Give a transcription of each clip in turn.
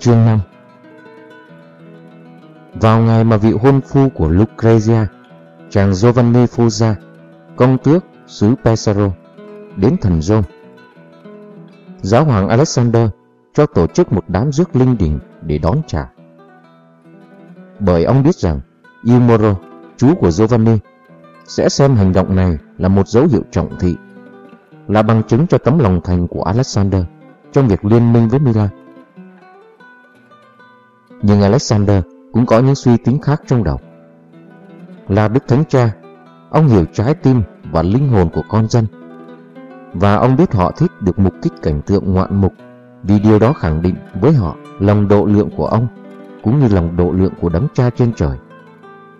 Chương 5 Vào ngày mà vị hôn phu của Lucrezia, chàng Giovanni Foggia, công tước xứ Pesaro, đến thần Rome, giáo hoàng Alexander cho tổ chức một đám rước linh đình để đón trả. Bởi ông biết rằng Iumoro, chú của Giovanni, sẽ xem hành động này là một dấu hiệu trọng thị, là bằng chứng cho tấm lòng thành của Alexander trong việc liên minh với Milan. Nhưng Alexander cũng có những suy tính khác trong đầu. Là Đức Thánh Cha, ông hiểu trái tim và linh hồn của con dân. Và ông biết họ thích được mục kích cảnh tượng ngoạn mục vì điều đó khẳng định với họ lòng độ lượng của ông cũng như lòng độ lượng của đấng cha trên trời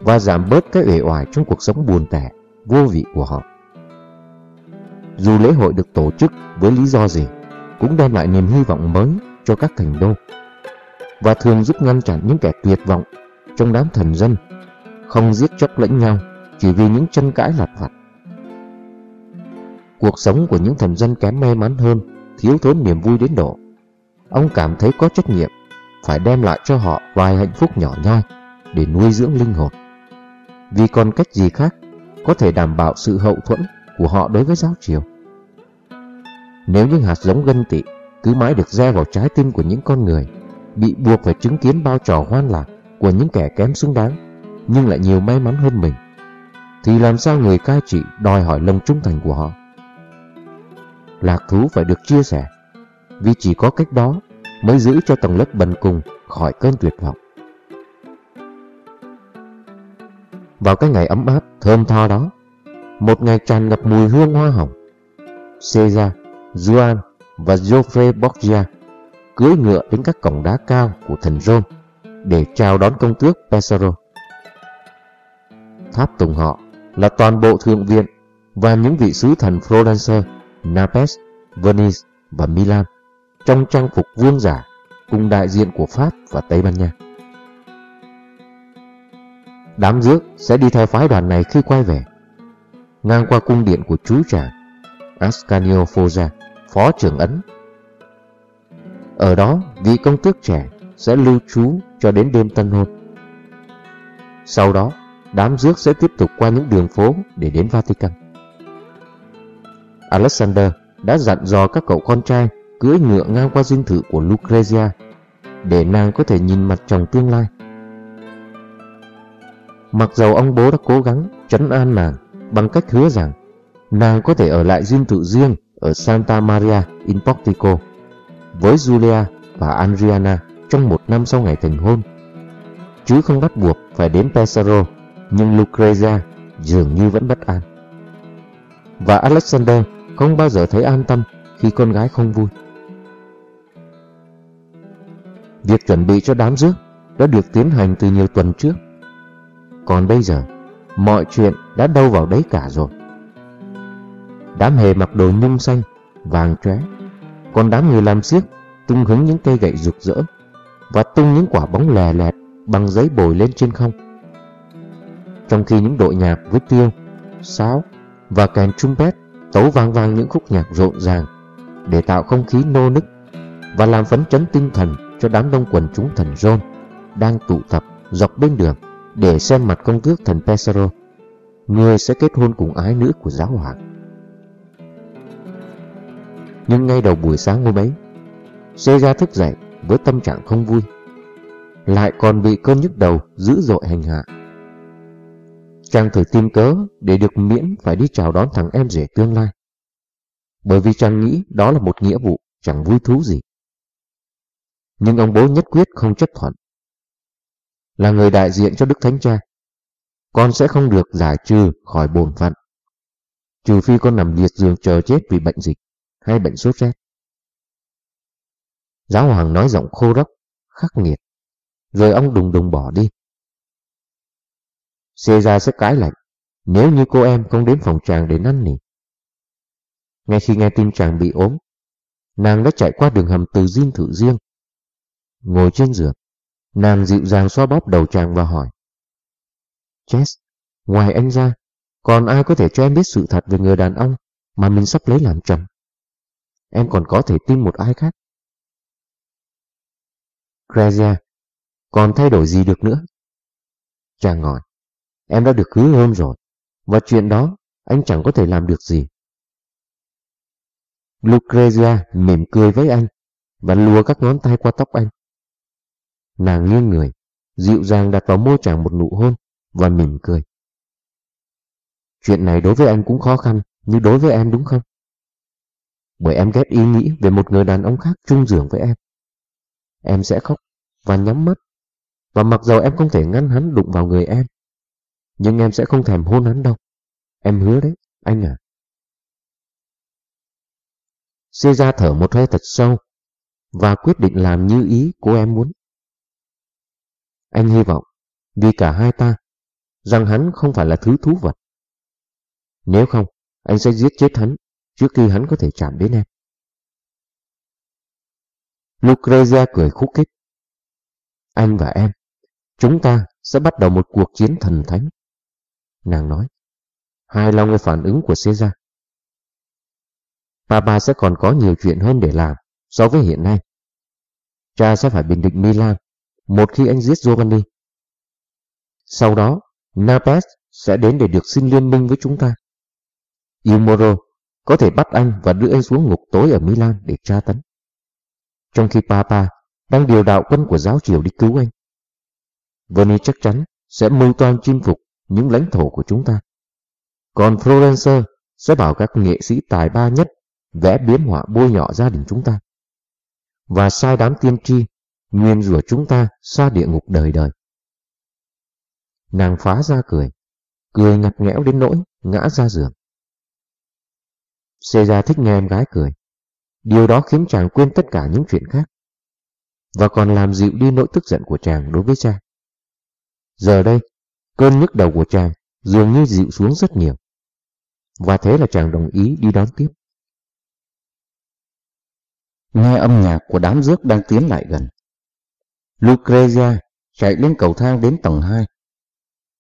và giảm bớt cái uể oải trong cuộc sống buồn tẻ, vô vị của họ. Dù lễ hội được tổ chức với lý do gì, cũng đem lại niềm hy vọng mới cho các thành đô và thường giúp ngăn chặn những kẻ tuyệt vọng trong đám thần dân không giết chóc lẫn nhau chỉ vì những tranh cãi lặt vặt. Cuộc sống của những thần dân kém may mắn hơn thiếu thốn niềm vui đến độ. Ông cảm thấy có trách nhiệm phải đem lại cho họ vài hạnh phúc nhỏ nhoi để nuôi dưỡng linh hồn. Vì còn cách gì khác có thể đảm bảo sự hậu thuẫn của họ đối với giáo triều. Nếu những hạt giống gân tị cứ mãi được gieo vào trái tim của những con người, bị buộc phải chứng kiến bao trò hoan lạc của những kẻ kém xứng đáng, nhưng lại nhiều may mắn hơn mình, thì làm sao người cai trị đòi hỏi lòng trung thành của họ? Lạc thú phải được chia sẻ, vì chỉ có cách đó mới giữ cho tầng lớp bần cùng khỏi cơn tuyệt vọng. Vào cái ngày ấm áp, thơm tho đó, một ngày tràn ngập mùi hương hoa hồng, Caesar, Juan và Geoffrey Borgia cưỡi ngựa đến các cổng đá cao của thần Rome để chào đón công tước Pesaro. Tháp tùng họ là toàn bộ thượng viện và những vị sứ thần Florence, Naples, Venice và Milan trong trang phục vương giả cùng đại diện của Pháp và Tây Ban Nha. Đám rước sẽ đi theo phái đoàn này khi quay về, ngang qua cung điện của chú chàng Ascanio Foza, phó trưởng ấn. Ở đó, vị công tước trẻ sẽ lưu trú cho đến đêm tân hôn. Sau đó, đám rước sẽ tiếp tục qua những đường phố để đến Vatican. Alexander đã dặn dò các cậu con trai cưỡi ngựa ngang qua dinh thự của Lucrezia để nàng có thể nhìn mặt chồng tương lai. Mặc dầu ông bố đã cố gắng trấn an nàng bằng cách hứa rằng nàng có thể ở lại dinh thự riêng ở Santa Maria in Portico với Julia và Adriana trong một năm sau ngày thành hôn, chứ không bắt buộc phải đến Pesaro, nhưng Lucrezia dường như vẫn bất an. Và Alexander không bao giờ thấy an tâm khi con gái không vui. Việc chuẩn bị cho đám rước đã được tiến hành từ nhiều tuần trước. Còn bây giờ, mọi chuyện đã đâu vào đấy cả rồi. Đám hề mặc đồ nhung xanh, vàng chóe, còn đám người làm xiếc tung hứng những cây gậy rực rỡ và tung những quả bóng lè lẹt bằng giấy bồi lên trên không. Trong khi những đội nhạc với tiêu, sáo và kèn trumpet tấu vang vang những khúc nhạc rộn ràng để tạo không khí nô nức và làm phấn chấn tinh thần cho đám đông quần chúng thần John đang tụ tập dọc bên đường để xem mặt công tước thần Pesaro, người sẽ kết hôn cùng ái nữ của giáo hoàng. Nhưng ngay đầu buổi sáng hôm ấy, Caesar thức dậy với tâm trạng không vui, lại còn bị cơn nhức đầu dữ dội hành hạ. Chàng thử tìm cớ để được miễn phải đi chào đón thằng em rể tương lai. Bởi vì chàng nghĩ đó là một nghĩa vụ chẳng vui thú gì. Nhưng ông bố nhất quyết không chấp thuận. Là người đại diện cho Đức Thánh Cha, con sẽ không được giải trừ khỏi bổn phận. Trừ phi con nằm liệt giường chờ chết vì bệnh dịch hay bệnh sốt rét. Giáo hoàng nói giọng khô rốc, khắc nghiệt, rồi ông đùng đùng bỏ đi. Caesar sẽ cái lạnh nếu như cô em không đến phòng chàng để năn nỉ. Ngay khi nghe tin chàng bị ốm, nàng đã chạy qua đường hầm từ riêng thử riêng. Ngồi trên giường, nàng dịu dàng xoa bóp đầu chàng và hỏi. Jess, ngoài anh ra, còn ai có thể cho em biết sự thật về người đàn ông mà mình sắp lấy làm chồng? Em còn có thể tin một ai khác. Grazia, còn thay đổi gì được nữa? Chàng ngỏi, em đã được hứa hôn rồi, và chuyện đó anh chẳng có thể làm được gì. Lucrezia mỉm cười với anh và lùa các ngón tay qua tóc anh. Nàng nghiêng người, dịu dàng đặt vào môi chàng một nụ hôn và mỉm cười. Chuyện này đối với anh cũng khó khăn như đối với em đúng không? Bởi em ghét ý nghĩ về một người đàn ông khác chung giường với em. Em sẽ khóc và nhắm mắt. Và mặc dầu em không thể ngăn hắn đụng vào người em, nhưng em sẽ không thèm hôn hắn đâu. Em hứa đấy, anh à. Caesar thở một hơi thật sâu và quyết định làm như ý của em muốn. Anh hy vọng, vì cả hai ta, rằng hắn không phải là thứ thú vật. Nếu không, anh sẽ giết chết hắn trước khi hắn có thể chạm đến em. Lucrezia cười khúc khích. Anh và em, chúng ta sẽ bắt đầu một cuộc chiến thần thánh. Nàng nói, hài lòng với phản ứng của Caesar. Papa sẽ còn có nhiều chuyện hơn để làm so với hiện nay. Cha sẽ phải bình định Milan một khi anh giết Giovanni. Sau đó, Napes sẽ đến để được xin liên minh với chúng ta. Ilmoro có thể bắt anh và đưa anh xuống ngục tối ở Milan để tra tấn. Trong khi Papa đang điều đạo quân của giáo triều đi cứu anh. Veni chắc chắn sẽ mưu toan chinh phục những lãnh thổ của chúng ta. Còn Florence sẽ bảo các nghệ sĩ tài ba nhất vẽ biếm họa bôi nhọ gia đình chúng ta. Và sai đám tiên tri, nguyên rủa chúng ta xa địa ngục đời đời. Nàng phá ra cười, cười ngặt nghẽo đến nỗi ngã ra giường. Caesar thích nghe em gái cười. Điều đó khiến chàng quên tất cả những chuyện khác. Và còn làm dịu đi nỗi tức giận của chàng đối với cha. Giờ đây, cơn nhức đầu của chàng dường như dịu xuống rất nhiều. Và thế là chàng đồng ý đi đón tiếp. Nghe âm nhạc của đám rước đang tiến lại gần. Lucrezia chạy lên cầu thang đến tầng 2.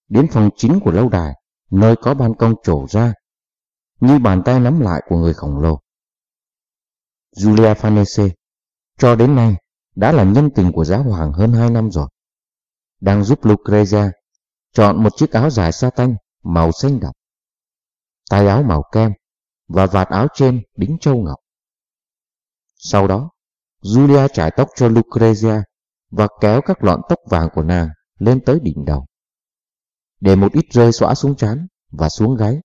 Đến phòng chính của lâu đài, nơi có ban công trổ ra như bàn tay nắm lại của người khổng lồ. Julia Farnese cho đến nay đã là nhân tình của giáo hoàng hơn 2 năm rồi. Đang giúp Lucrezia chọn một chiếc áo dài sa tanh màu xanh đậm, tay áo màu kem và vạt áo trên đính châu ngọc. Sau đó, Julia trải tóc cho Lucrezia và kéo các lọn tóc vàng của nàng lên tới đỉnh đầu. Để một ít rơi xõa xuống trán và xuống gáy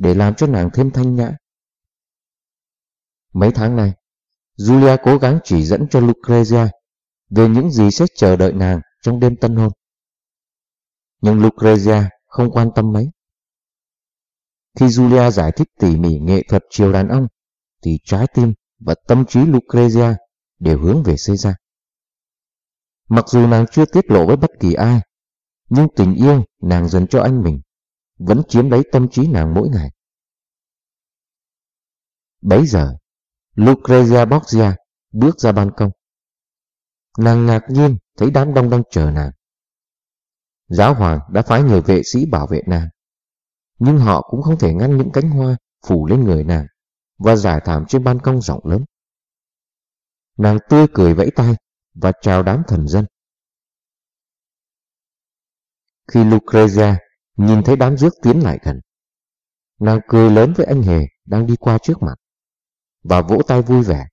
để làm cho nàng thêm thanh nhã. Mấy tháng nay, Julia cố gắng chỉ dẫn cho Lucrezia về những gì sẽ chờ đợi nàng trong đêm tân hôn. Nhưng Lucrezia không quan tâm mấy. Khi Julia giải thích tỉ mỉ nghệ thuật chiều đàn ông, thì trái tim và tâm trí Lucrezia đều hướng về Caesar. Mặc dù nàng chưa tiết lộ với bất kỳ ai, nhưng tình yêu nàng dành cho anh mình vẫn chiếm lấy tâm trí nàng mỗi ngày. Bấy giờ, Lucrezia Borgia bước ra ban công. Nàng ngạc nhiên thấy đám đông đang chờ nàng. Giáo hoàng đã phái người vệ sĩ bảo vệ nàng, nhưng họ cũng không thể ngăn những cánh hoa phủ lên người nàng và giải thảm trên ban công rộng lớn. Nàng tươi cười vẫy tay và chào đám thần dân. Khi Lucrezia nhìn thấy đám rước tiến lại gần, nàng cười lớn với anh hề đang đi qua trước mặt và vỗ tay vui vẻ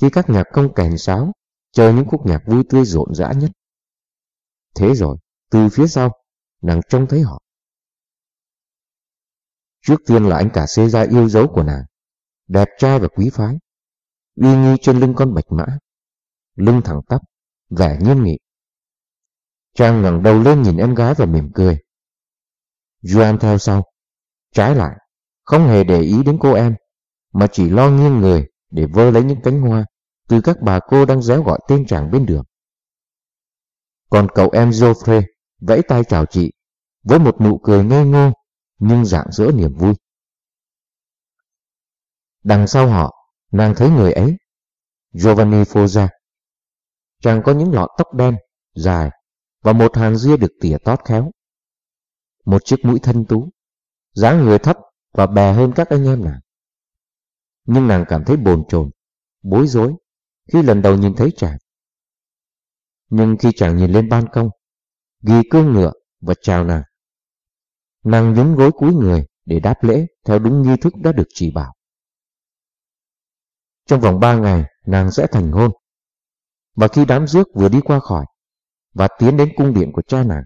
khi các nhạc công kèn sáo chơi những khúc nhạc vui tươi rộn rã nhất. Thế rồi, từ phía sau, nàng trông thấy họ. Trước tiên là anh cả xê ra yêu dấu của nàng, đẹp trai và quý phái, uy nghi trên lưng con bạch mã, lưng thẳng tắp, vẻ nghiêm nghị. Trang ngẩng đầu lên nhìn em gái và mỉm cười. Joan theo sau, trái lại, không hề để ý đến cô em mà chỉ lo nghiêng người để vơ lấy những cánh hoa từ các bà cô đang réo gọi tên chàng bên đường. Còn cậu em Geoffrey vẫy tay chào chị với một nụ cười ngây ngô nhưng rạng rỡ niềm vui. Đằng sau họ, nàng thấy người ấy, Giovanni Foggia. Chàng có những lọn tóc đen, dài và một hàng ria được tỉa tót khéo. Một chiếc mũi thân tú, dáng người thấp và bè hơn các anh em nàng nhưng nàng cảm thấy bồn chồn, bối rối khi lần đầu nhìn thấy chàng. Nhưng khi chàng nhìn lên ban công, ghi cương ngựa và chào nàng, nàng nhún gối cúi người để đáp lễ theo đúng nghi thức đã được chỉ bảo. Trong vòng ba ngày, nàng sẽ thành hôn. Và khi đám rước vừa đi qua khỏi và tiến đến cung điện của cha nàng,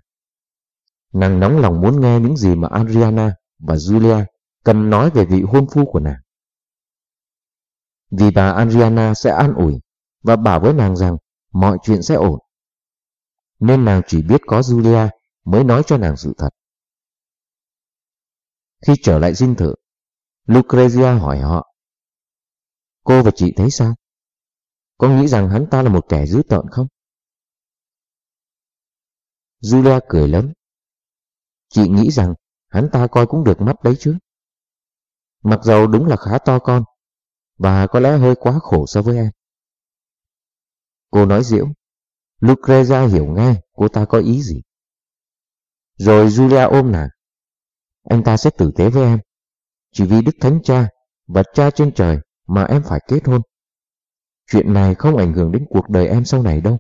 nàng nóng lòng muốn nghe những gì mà Adriana và Julia cần nói về vị hôn phu của nàng. Vì bà Adriana sẽ an ủi và bảo với nàng rằng mọi chuyện sẽ ổn. Nên nàng chỉ biết có Julia mới nói cho nàng sự thật. Khi trở lại dinh thự, Lucrezia hỏi họ. Cô và chị thấy sao? Có nghĩ rằng hắn ta là một kẻ dữ tợn không? Julia cười lớn. Chị nghĩ rằng hắn ta coi cũng được mắt đấy chứ. Mặc dầu đúng là khá to con, và có lẽ hơi quá khổ so với em. Cô nói diễu. Lucrezia hiểu ngay cô ta có ý gì. Rồi Julia ôm nàng. Anh ta sẽ tử tế với em. Chỉ vì Đức Thánh Cha và Cha trên trời mà em phải kết hôn. Chuyện này không ảnh hưởng đến cuộc đời em sau này đâu.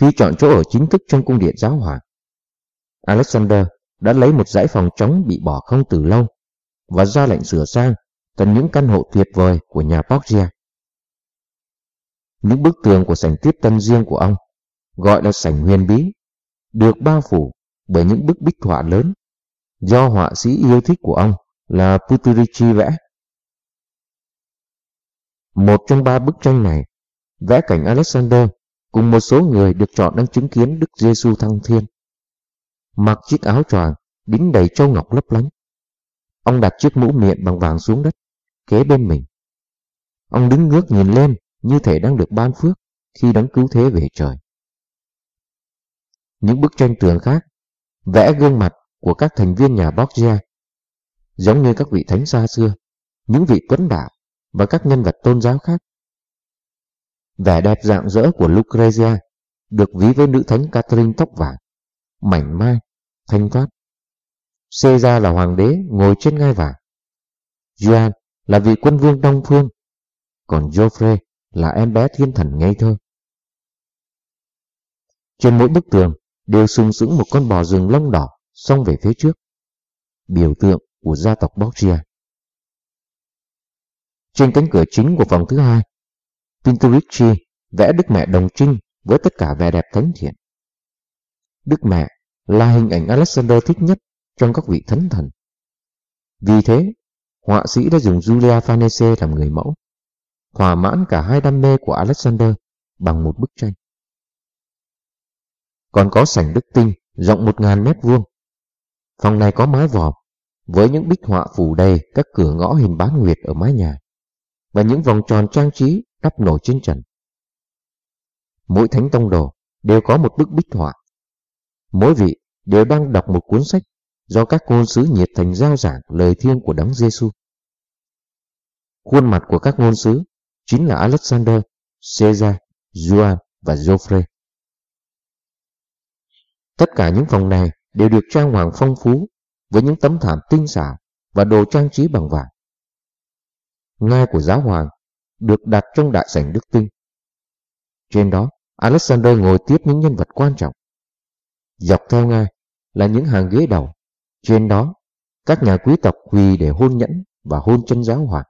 Khi chọn chỗ ở chính thức trong cung điện giáo hoàng, Alexander đã lấy một dãy phòng trống bị bỏ không từ lâu và ra lệnh sửa sang thành những căn hộ tuyệt vời của nhà Borgia. Những bức tường của sảnh tiếp tân riêng của ông, gọi là sảnh huyền bí, được bao phủ bởi những bức bích họa lớn do họa sĩ yêu thích của ông là Puterici vẽ. Một trong ba bức tranh này vẽ cảnh Alexander cùng một số người được chọn đang chứng kiến Đức Giêsu thăng thiên. Mặc chiếc áo choàng đính đầy châu ngọc lấp lánh. Ông đặt chiếc mũ miệng bằng vàng xuống đất, kế bên mình. Ông đứng ngước nhìn lên như thể đang được ban phước khi đấng cứu thế về trời. Những bức tranh tường khác vẽ gương mặt của các thành viên nhà Borgia, giống như các vị thánh xa xưa, những vị tuấn đạo và các nhân vật tôn giáo khác. Vẻ đẹp dạng dỡ của Lucrezia được ví với nữ thánh Catherine tóc vàng, mảnh mai, thanh thoát. Caesar là hoàng đế ngồi trên ngai vàng. Yuan là vị quân vương đông phương, còn Joffrey là em bé thiên thần ngây thơ. Trên mỗi bức tường đều sừng sững một con bò rừng lông đỏ xông về phía trước, biểu tượng của gia tộc Borgia. Trên cánh cửa chính của phòng thứ hai, Pinturicci vẽ Đức Mẹ Đồng Trinh với tất cả vẻ đẹp thánh thiện. Đức Mẹ là hình ảnh Alexander thích nhất trong các vị thánh thần. Vì thế, họa sĩ đã dùng Julia Farnese làm người mẫu, thỏa mãn cả hai đam mê của Alexander bằng một bức tranh. Còn có sảnh đức tinh rộng một ngàn mét vuông. Phòng này có mái vòm, với những bích họa phủ đầy các cửa ngõ hình bán nguyệt ở mái nhà, và những vòng tròn trang trí đắp nổi trên trần. Mỗi thánh tông đồ đều có một bức bích họa. Mỗi vị đều đang đọc một cuốn sách do các ngôn sứ nhiệt thành giao giảng lời thiêng của Đấng Giêsu. Khuôn mặt của các ngôn sứ chính là Alexander, Caesar, Juan và Joffre. Tất cả những phòng này đều được trang hoàng phong phú với những tấm thảm tinh xảo và đồ trang trí bằng vàng. Ngai của giáo hoàng được đặt trong đại sảnh đức tinh. Trên đó, Alexander ngồi tiếp những nhân vật quan trọng. Dọc theo ngay là những hàng ghế đầu. Trên đó, các nhà quý tộc quỳ để hôn nhẫn và hôn chân giáo hoàng.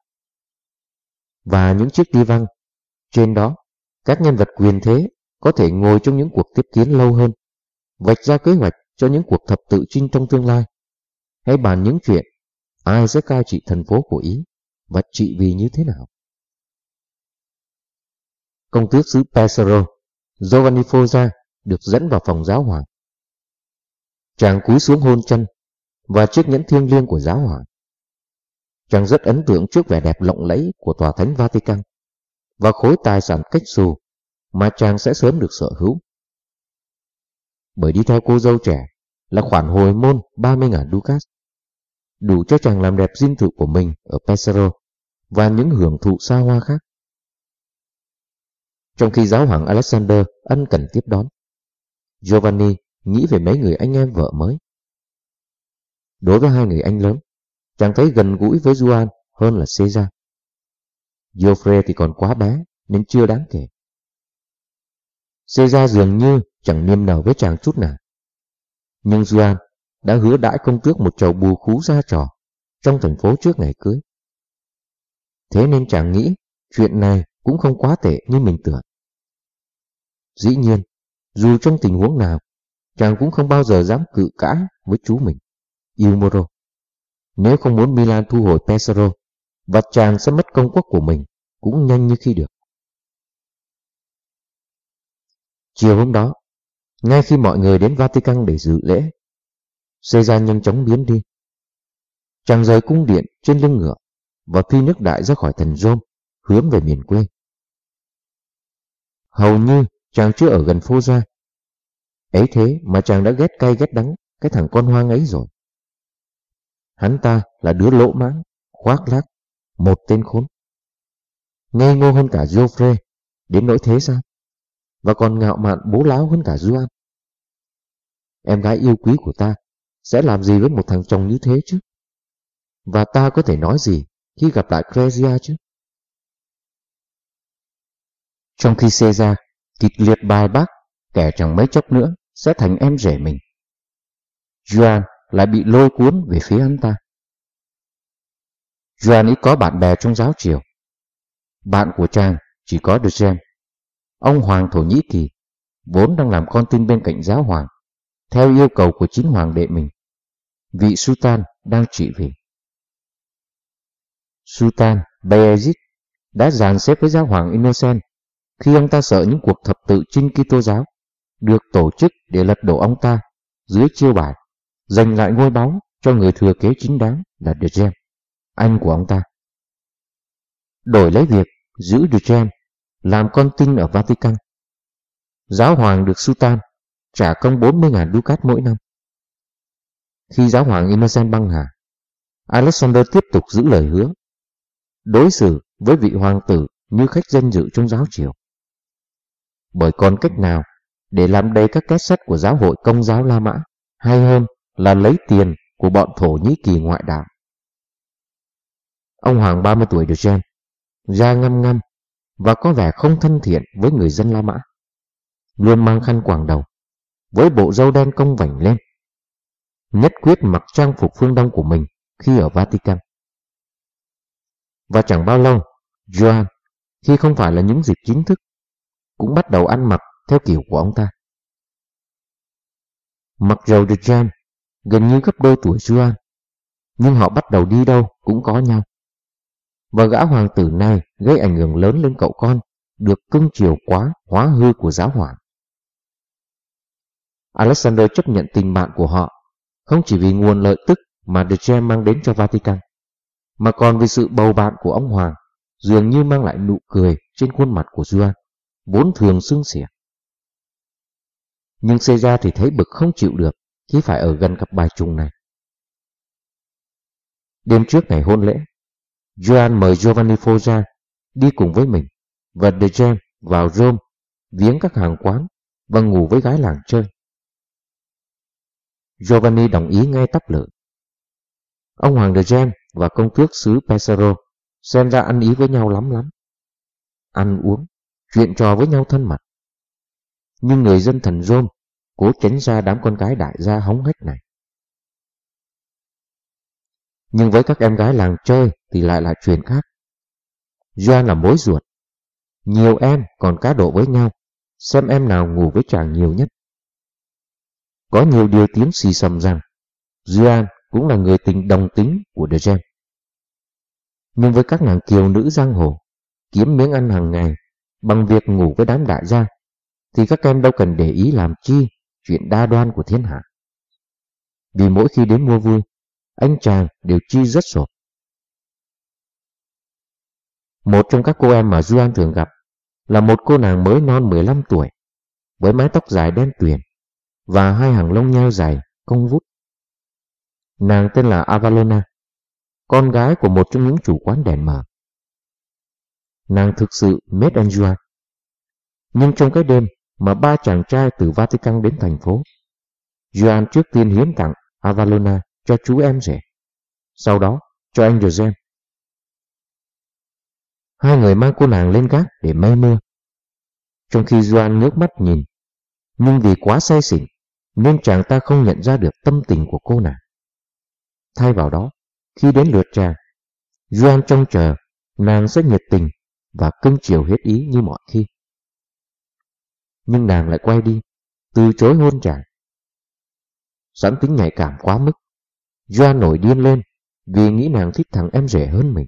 Và những chiếc đi văn. Trên đó, các nhân vật quyền thế có thể ngồi trong những cuộc tiếp kiến lâu hơn, vạch ra kế hoạch cho những cuộc thập tự chinh trong tương lai, hay bàn những chuyện ai sẽ cai trị thành phố của Ý và trị vì như thế nào. Công tước xứ Pesaro, Giovanni Foggia được dẫn vào phòng giáo hoàng. Chàng cúi xuống hôn chân và chiếc nhẫn thiêng liêng của giáo hoàng. Chàng rất ấn tượng trước vẻ đẹp lộng lẫy của tòa thánh Vatican và khối tài sản cách xù mà chàng sẽ sớm được sở hữu. Bởi đi theo cô dâu trẻ là khoản hồi môn 30.000 ducat, đủ cho chàng làm đẹp dinh thự của mình ở Pesaro và những hưởng thụ xa hoa khác. Trong khi giáo hoàng Alexander ân cần tiếp đón, Giovanni nghĩ về mấy người anh em vợ mới. Đối với hai người anh lớn, chàng thấy gần gũi với Juan hơn là Caesar. Geoffrey thì còn quá bé nên chưa đáng kể. Caesar dường như chẳng niêm nào với chàng chút nào. Nhưng Juan đã hứa đãi công tước một chầu bù khú ra trò trong thành phố trước ngày cưới. Thế nên chàng nghĩ chuyện này cũng không quá tệ như mình tưởng. Dĩ nhiên, dù trong tình huống nào, chàng cũng không bao giờ dám cự cãi với chú mình, Ilmoro. Nếu không muốn Milan thu hồi Pesaro, và chàng sẽ mất công quốc của mình cũng nhanh như khi được. Chiều hôm đó, ngay khi mọi người đến Vatican để dự lễ, Caesar nhanh chóng biến đi. Chàng rời cung điện trên lưng ngựa và phi nước đại ra khỏi thành Rome, hướng về miền quê. Hầu như chàng chưa ở gần phô ra. Ấy thế mà chàng đã ghét cay ghét đắng cái thằng con hoang ấy rồi. Hắn ta là đứa lỗ mãng, khoác lác, một tên khốn. Ngây ngô hơn cả Geoffrey, đến nỗi thế sao? Và còn ngạo mạn bố láo hơn cả Duan. Em gái yêu quý của ta sẽ làm gì với một thằng chồng như thế chứ? Và ta có thể nói gì khi gặp lại Crezia chứ? Trong khi Caesar kịch liệt bài bác kẻ chẳng mấy chốc nữa sẽ thành em rể mình. Joan lại bị lôi cuốn về phía anh ta. Joan ít có bạn bè trong giáo triều. Bạn của chàng chỉ có De ông hoàng Thổ Nhĩ Kỳ, vốn đang làm con tin bên cạnh giáo hoàng, theo yêu cầu của chính hoàng đệ mình. Vị Sultan đang trị vì. Sultan Bayezid đã dàn xếp với giáo hoàng Innocent khi ông ta sợ những cuộc thập tự chinh Kitô giáo được tổ chức để lật đổ ông ta dưới chiêu bài giành lại ngôi báu cho người thừa kế chính đáng là De anh của ông ta. Đổi lấy việc giữ De làm con tin ở Vatican. Giáo hoàng được Sultan trả công 40.000 ducat mỗi năm. Khi giáo hoàng Innocent băng hà, Alexander tiếp tục giữ lời hứa, đối xử với vị hoàng tử như khách danh dự trong giáo triều. Bởi còn cách nào để làm đầy các két sắt của giáo hội công giáo La Mã, hay hơn là lấy tiền của bọn Thổ Nhĩ Kỳ ngoại đạo. Ông Hoàng 30 tuổi được gen, da ngăm ngăm và có vẻ không thân thiện với người dân La Mã. Luôn mang khăn quàng đầu, với bộ râu đen công vảnh lên. Nhất quyết mặc trang phục phương Đông của mình khi ở Vatican. Và chẳng bao lâu, Joan, khi không phải là những dịp chính thức, cũng bắt đầu ăn mặc theo kiểu của ông ta. Mặc dầu Dejan gần như gấp đôi tuổi Juan, nhưng họ bắt đầu đi đâu cũng có nhau. Và gã hoàng tử này gây ảnh hưởng lớn lên cậu con, được cưng chiều quá hóa hư của giáo hoàng. Alexander chấp nhận tình bạn của họ, không chỉ vì nguồn lợi tức mà Dejan mang đến cho Vatican, mà còn vì sự bầu bạn của ông Hoàng, dường như mang lại nụ cười trên khuôn mặt của Juan, vốn thường xưng xỉa. Nhưng Caesar thì thấy bực không chịu được khi phải ở gần cặp bài trùng này. Đêm trước ngày hôn lễ, Joan mời Giovanni Foggia đi cùng với mình và De Gem vào Rome viếng các hàng quán và ngủ với gái làng chơi. Giovanni đồng ý ngay tắp lự. Ông Hoàng De Gem và công tước xứ Pesaro xem ra ăn ý với nhau lắm lắm. Ăn uống, chuyện trò với nhau thân mật nhưng người dân thần Rome cố tránh ra đám con gái đại gia hóng hách này. Nhưng với các em gái làng chơi thì lại là chuyện khác. Doan là mối ruột. Nhiều em còn cá độ với nhau, xem em nào ngủ với chàng nhiều nhất. Có nhiều điều tiếng xì xầm rằng Doan cũng là người tình đồng tính của The Gem. Nhưng với các nàng kiều nữ giang hồ, kiếm miếng ăn hàng ngày bằng việc ngủ với đám đại gia thì các em đâu cần để ý làm chi chuyện đa đoan của thiên hạ. Vì mỗi khi đến mua vui, anh chàng đều chi rất sộp. Một trong các cô em mà Duan thường gặp là một cô nàng mới non 15 tuổi, với mái tóc dài đen tuyền và hai hàng lông nheo dài, cong vút. Nàng tên là Avalona, con gái của một trong những chủ quán đèn mờ. Nàng thực sự mết anh Juan. Nhưng trong cái đêm mà ba chàng trai từ Vatican đến thành phố. Joan trước tiên hiến tặng Avalona cho chú em rể, sau đó cho anh Joseph. Hai người mang cô nàng lên gác để mây mưa. trong khi Joan nước mắt nhìn. Nhưng vì quá say xỉn, nên chàng ta không nhận ra được tâm tình của cô nàng. Thay vào đó, khi đến lượt chàng, Joan trông chờ nàng sẽ nhiệt tình và cưng chiều hết ý như mọi khi. Nhưng nàng lại quay đi, từ chối hôn chàng. Sẵn tính nhạy cảm quá mức, Doan nổi điên lên vì nghĩ nàng thích thằng em rể hơn mình.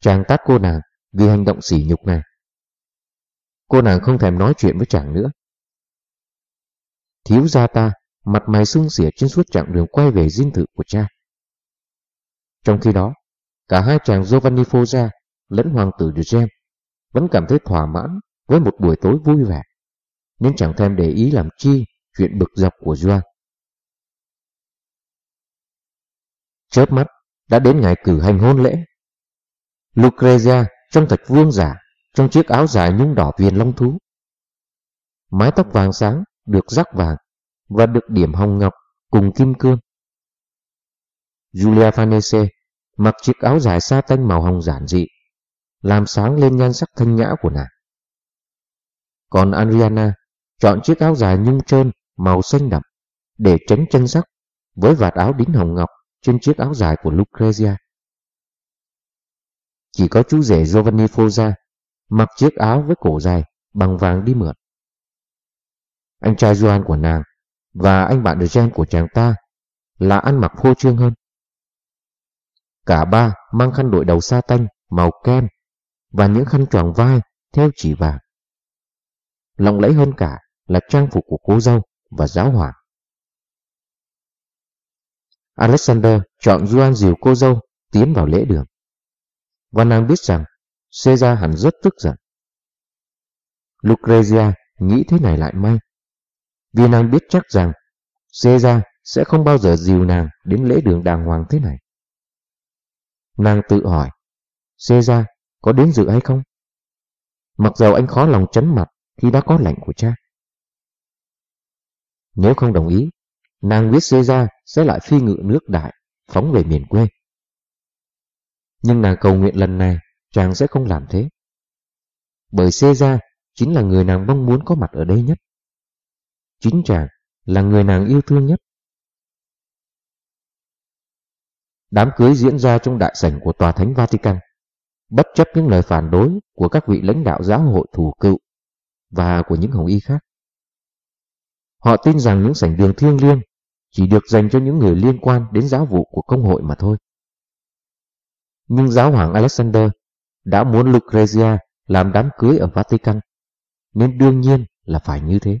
Chàng tát cô nàng vì hành động sỉ nhục này. Cô nàng không thèm nói chuyện với chàng nữa. Thiếu gia ta, mặt mày sưng xỉa trên suốt chặng đường quay về dinh thự của cha. Trong khi đó, cả hai chàng Giovanni Foggia lẫn hoàng tử de vẫn cảm thấy thỏa mãn với một buổi tối vui vẻ, nên chẳng thèm để ý làm chi chuyện bực dọc của Doan Chớp mắt, đã đến ngày cử hành hôn lễ. Lucrezia trong thạch vương giả, trong chiếc áo dài nhung đỏ viền long thú. Mái tóc vàng sáng được rắc vàng và được điểm hồng ngọc cùng kim cương. Julia Farnese mặc chiếc áo dài sa tanh màu hồng giản dị, làm sáng lên nhan sắc thanh nhã của nàng. Còn Adriana chọn chiếc áo dài nhung trơn, màu xanh đậm, để tránh chân sắc với vạt áo đính hồng ngọc trên chiếc áo dài của Lucrezia. Chỉ có chú rể Giovanni Foggia mặc chiếc áo với cổ dài bằng vàng đi mượn. Anh trai Joan của nàng và anh bạn Dejan của chàng ta là ăn mặc phô trương hơn. Cả ba mang khăn đội đầu sa tanh màu kem và những khăn tròn vai theo chỉ vàng lòng lẫy hơn cả là trang phục của cô dâu và giáo hoàng. Alexander chọn Juan dìu cô dâu tiến vào lễ đường. Và nàng biết rằng Caesar hẳn rất tức giận. Lucrezia nghĩ thế này lại may. Vì nàng biết chắc rằng Caesar sẽ không bao giờ dìu nàng đến lễ đường đàng hoàng thế này. Nàng tự hỏi, Caesar có đến dự hay không? Mặc dầu anh khó lòng chấn mặt khi đã có lệnh của cha. Nếu không đồng ý, nàng viết xê ra sẽ lại phi ngự nước đại, phóng về miền quê. Nhưng nàng cầu nguyện lần này, chàng sẽ không làm thế. Bởi Caesar chính là người nàng mong muốn có mặt ở đây nhất. Chính chàng là người nàng yêu thương nhất. Đám cưới diễn ra trong đại sảnh của Tòa Thánh Vatican, bất chấp những lời phản đối của các vị lãnh đạo giáo hội thủ cựu và của những hồng y khác. Họ tin rằng những sảnh đường thiêng liêng chỉ được dành cho những người liên quan đến giáo vụ của công hội mà thôi. Nhưng giáo hoàng Alexander đã muốn Lucrezia làm đám cưới ở Vatican, nên đương nhiên là phải như thế.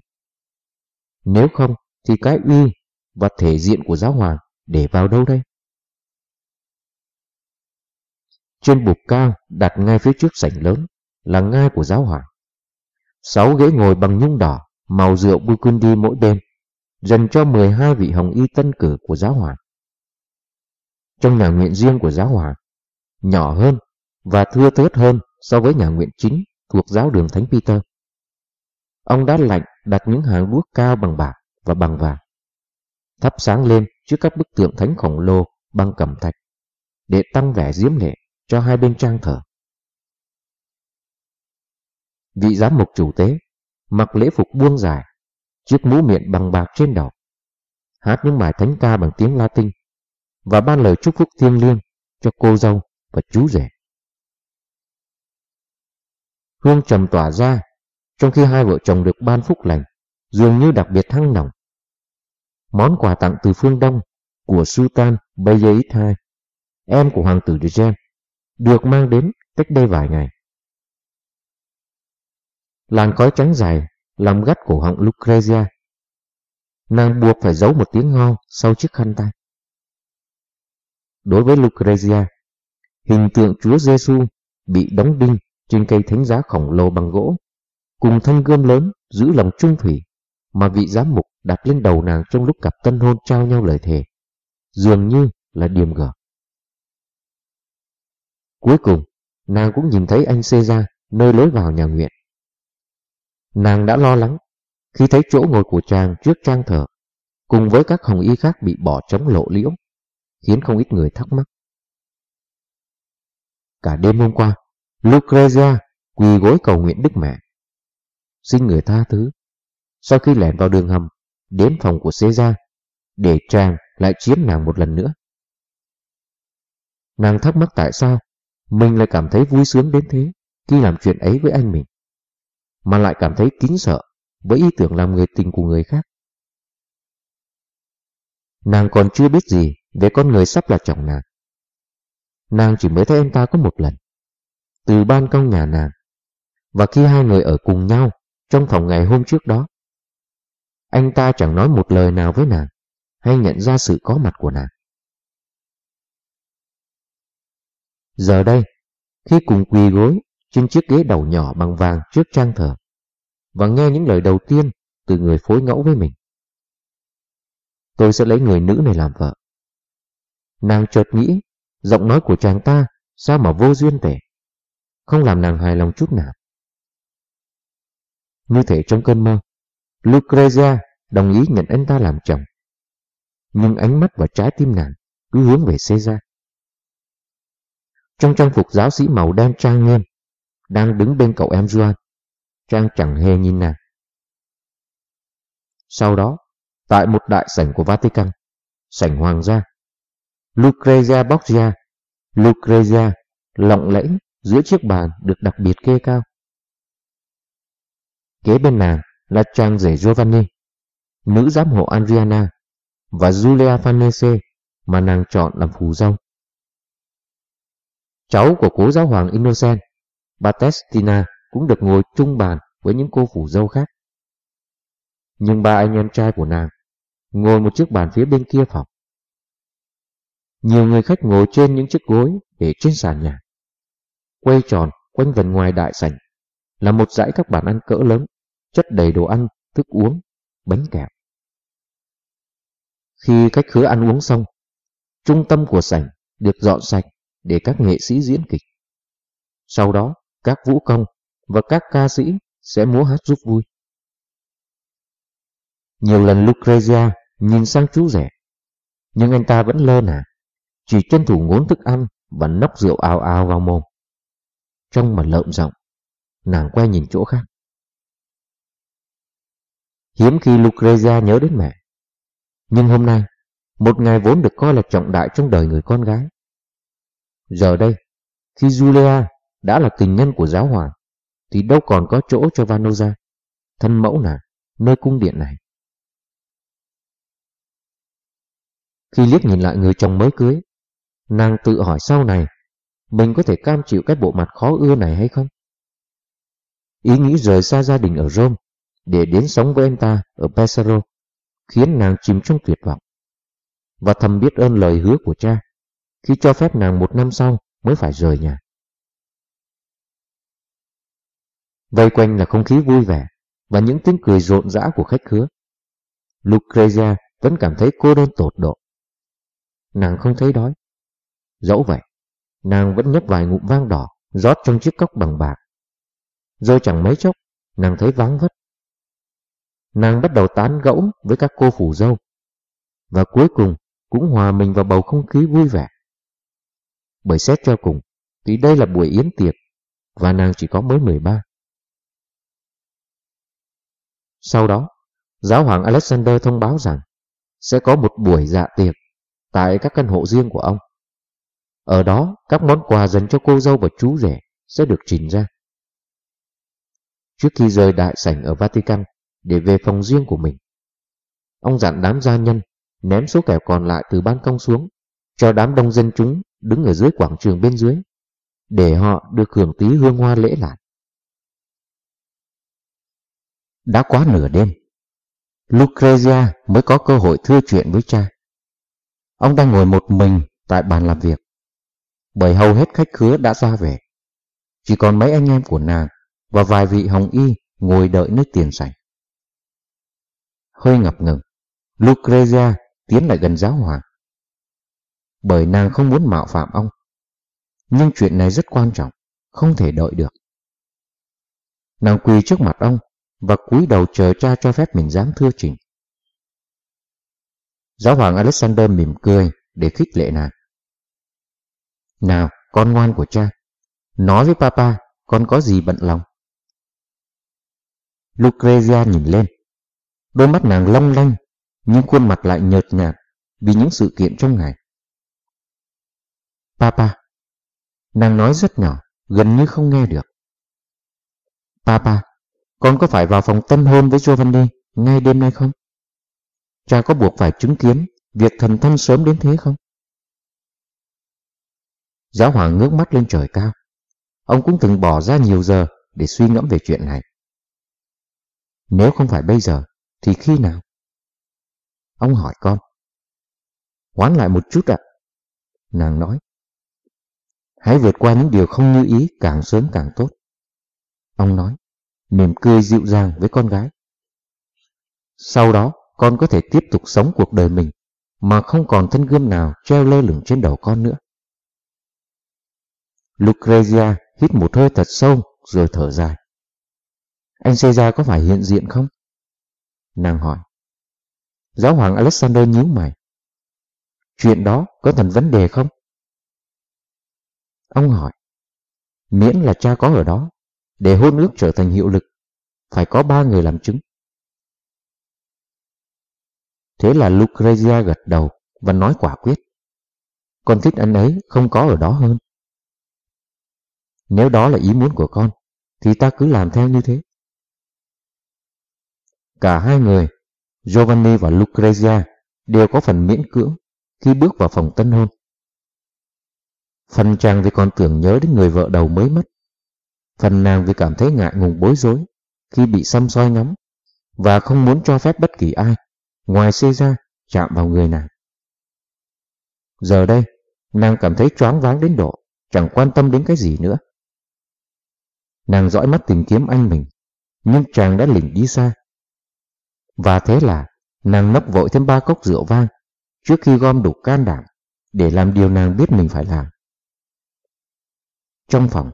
Nếu không thì cái uy và thể diện của giáo hoàng để vào đâu đây? Trên bục cao đặt ngay phía trước sảnh lớn là ngai của giáo hoàng. Sáu ghế ngồi bằng nhung đỏ, màu rượu Burgundy mỗi bên, dành cho 12 vị hồng y tân cử của giáo hoàng. Trong nhà nguyện riêng của giáo hoàng, nhỏ hơn và thưa thớt hơn so với nhà nguyện chính thuộc giáo đường Thánh Peter. Ông đã lạnh đặt những hàng đuốc cao bằng bạc và bằng vàng, thắp sáng lên trước các bức tượng thánh khổng lồ bằng cẩm thạch, để tăng vẻ diễm lệ cho hai bên trang thờ. Vị giám mục chủ tế mặc lễ phục buông dài, chiếc mũ miệng bằng bạc trên đầu, hát những bài thánh ca bằng tiếng Latin và ban lời chúc phúc thiêng liêng cho cô dâu và chú rể. Hương trầm tỏa ra, trong khi hai vợ chồng được ban phúc lành, dường như đặc biệt thăng nồng. Món quà tặng từ phương Đông của Sultan Bayezid II, em của hoàng tử de được mang đến cách đây vài ngày. Làn khói trắng dài làm gắt cổ họng Lucrezia. Nàng buộc phải giấu một tiếng ho sau chiếc khăn tay. Đối với Lucrezia, hình tượng Chúa Giêsu bị đóng đinh trên cây thánh giá khổng lồ bằng gỗ, cùng thanh gươm lớn giữ lòng trung thủy mà vị giám mục đặt lên đầu nàng trong lúc cặp tân hôn trao nhau lời thề, dường như là điềm gở. Cuối cùng, nàng cũng nhìn thấy anh Caesar nơi lối vào nhà nguyện. Nàng đã lo lắng khi thấy chỗ ngồi của chàng trước trang thờ, cùng với các hồng y khác bị bỏ trống lộ liễu, khiến không ít người thắc mắc. Cả đêm hôm qua, Lucrezia quỳ gối cầu nguyện Đức Mẹ, xin người tha thứ. Sau khi lẻn vào đường hầm, đến phòng của Caesar, để chàng lại chiếm nàng một lần nữa. Nàng thắc mắc tại sao mình lại cảm thấy vui sướng đến thế khi làm chuyện ấy với anh mình, mà lại cảm thấy kính sợ với ý tưởng làm người tình của người khác. Nàng còn chưa biết gì về con người sắp là chồng nàng. Nàng chỉ mới thấy anh ta có một lần, từ ban công nhà nàng, và khi hai người ở cùng nhau trong phòng ngày hôm trước đó. Anh ta chẳng nói một lời nào với nàng, hay nhận ra sự có mặt của nàng. Giờ đây, khi cùng quỳ gối trên chiếc ghế đầu nhỏ bằng vàng trước trang thờ, và nghe những lời đầu tiên từ người phối ngẫu với mình, tôi sẽ lấy người nữ này làm vợ. Nàng chợt nghĩ, giọng nói của chàng ta sao mà vô duyên tể, không làm nàng hài lòng chút nào. Như thể trong cơn mơ, Lucrezia đồng ý nhận anh ta làm chồng. Nhưng ánh mắt và trái tim nàng cứ hướng về Caesar. Trong trang phục giáo sĩ màu đen trang nghiêm, đang đứng bên cậu em Duan. Trang chẳng hề nhìn nàng. Sau đó, tại một đại sảnh của Vatican, sảnh hoàng gia, Lucrezia Borgia, Lucrezia lộng lẫy giữa chiếc bàn được đặc biệt kê cao. Kế bên nàng là chàng rể Giovanni, nữ giám hộ Adriana và Giulia Farnese mà nàng chọn làm phù dâu. Cháu của cố giáo hoàng Innocent, Batestina cũng được ngồi chung bàn với những cô phủ dâu khác. Nhưng ba anh em trai của nàng ngồi một chiếc bàn phía bên kia phòng. Nhiều người khách ngồi trên những chiếc gối để trên sàn nhà. Quay tròn quanh vần ngoài đại sảnh là một dãy các bàn ăn cỡ lớn, chất đầy đồ ăn, thức uống, bánh kẹo. Khi khách khứa ăn uống xong, trung tâm của sảnh được dọn sạch để các nghệ sĩ diễn kịch. Sau đó, các vũ công và các ca sĩ sẽ múa hát giúp vui. Nhiều lần Lucrezia nhìn sang chú rể, nhưng anh ta vẫn lơ nà, chỉ chân thủ ngốn thức ăn và nốc rượu ào ào vào mồm. Trong mà lợm giọng, nàng quay nhìn chỗ khác. Hiếm khi Lucrezia nhớ đến mẹ. Nhưng hôm nay, một ngày vốn được coi là trọng đại trong đời người con gái. Giờ đây, khi Julia đã là tình nhân của giáo hoàng, thì đâu còn có chỗ cho Vanoza, thân mẫu nàng, nơi cung điện này. Khi liếc nhìn lại người chồng mới cưới, nàng tự hỏi sau này mình có thể cam chịu cái bộ mặt khó ưa này hay không? Ý nghĩ rời xa gia đình ở Rome để đến sống với anh ta ở Pesaro khiến nàng chìm trong tuyệt vọng và thầm biết ơn lời hứa của cha khi cho phép nàng một năm sau mới phải rời nhà. Vây quanh là không khí vui vẻ và những tiếng cười rộn rã của khách khứa. Lucrezia vẫn cảm thấy cô đơn tột độ. Nàng không thấy đói. Dẫu vậy, nàng vẫn nhấp vài ngụm vang đỏ rót trong chiếc cốc bằng bạc. Rồi chẳng mấy chốc, nàng thấy vắng vất. Nàng bắt đầu tán gẫu với các cô phủ dâu. Và cuối cùng cũng hòa mình vào bầu không khí vui vẻ. Bởi xét cho cùng, thì đây là buổi yến tiệc và nàng chỉ có mới 13. Sau đó, giáo hoàng Alexander thông báo rằng sẽ có một buổi dạ tiệc tại các căn hộ riêng của ông. Ở đó, các món quà dành cho cô dâu và chú rể sẽ được trình ra. Trước khi rời đại sảnh ở Vatican để về phòng riêng của mình, ông dặn đám gia nhân ném số kẹo còn lại từ ban công xuống cho đám đông dân chúng đứng ở dưới quảng trường bên dưới để họ được hưởng tí hương hoa lễ lạc. Đã quá nửa đêm, Lucrezia mới có cơ hội thưa chuyện với cha. Ông đang ngồi một mình tại bàn làm việc, bởi hầu hết khách khứa đã ra về. Chỉ còn mấy anh em của nàng và vài vị hồng y ngồi đợi nơi tiền sảnh. Hơi ngập ngừng, Lucrezia tiến lại gần giáo hoàng. Bởi nàng không muốn mạo phạm ông. Nhưng chuyện này rất quan trọng, không thể đợi được. Nàng quỳ trước mặt ông và cúi đầu chờ cha cho phép mình dám thưa trình. Giáo hoàng Alexander mỉm cười để khích lệ nàng. Nào, con ngoan của cha, nói với papa con có gì bận lòng. Lucrezia nhìn lên. Đôi mắt nàng long lanh, nhưng khuôn mặt lại nhợt nhạt vì những sự kiện trong ngày. Papa. Nàng nói rất nhỏ, gần như không nghe được. Papa, con có phải vào phòng tân hôn với Giovanni ngay đêm nay không? Cha có buộc phải chứng kiến việc thần thân sớm đến thế không? Giáo hoàng ngước mắt lên trời cao. Ông cũng từng bỏ ra nhiều giờ để suy ngẫm về chuyện này. Nếu không phải bây giờ, thì khi nào? Ông hỏi con. Hoán lại một chút ạ. Nàng nói. Hãy vượt qua những điều không như ý càng sớm càng tốt. Ông nói, mỉm cười dịu dàng với con gái. Sau đó, con có thể tiếp tục sống cuộc đời mình mà không còn thân gươm nào treo lơ lửng trên đầu con nữa. Lucrezia hít một hơi thật sâu rồi thở dài. Anh Caesar có phải hiện diện không? Nàng hỏi. Giáo hoàng Alexander nhíu mày. Chuyện đó có thành vấn đề không? Ông hỏi. Miễn là cha có ở đó, để hôn ước trở thành hiệu lực, phải có ba người làm chứng. Thế là Lucrezia gật đầu và nói quả quyết. Con thích anh ấy không có ở đó hơn. Nếu đó là ý muốn của con, thì ta cứ làm theo như thế. Cả hai người, Giovanni và Lucrezia, đều có phần miễn cưỡng khi bước vào phòng tân hôn. Phần chàng vì còn tưởng nhớ đến người vợ đầu mới mất. Phần nàng vì cảm thấy ngại ngùng bối rối khi bị xăm soi ngắm và không muốn cho phép bất kỳ ai ngoài xê ra chạm vào người nàng. Giờ đây, nàng cảm thấy choáng váng đến độ chẳng quan tâm đến cái gì nữa. Nàng dõi mắt tìm kiếm anh mình, nhưng chàng đã lỉnh đi xa. Và thế là nàng nấp vội thêm ba cốc rượu vang trước khi gom đủ can đảm để làm điều nàng biết mình phải làm. Trong phòng,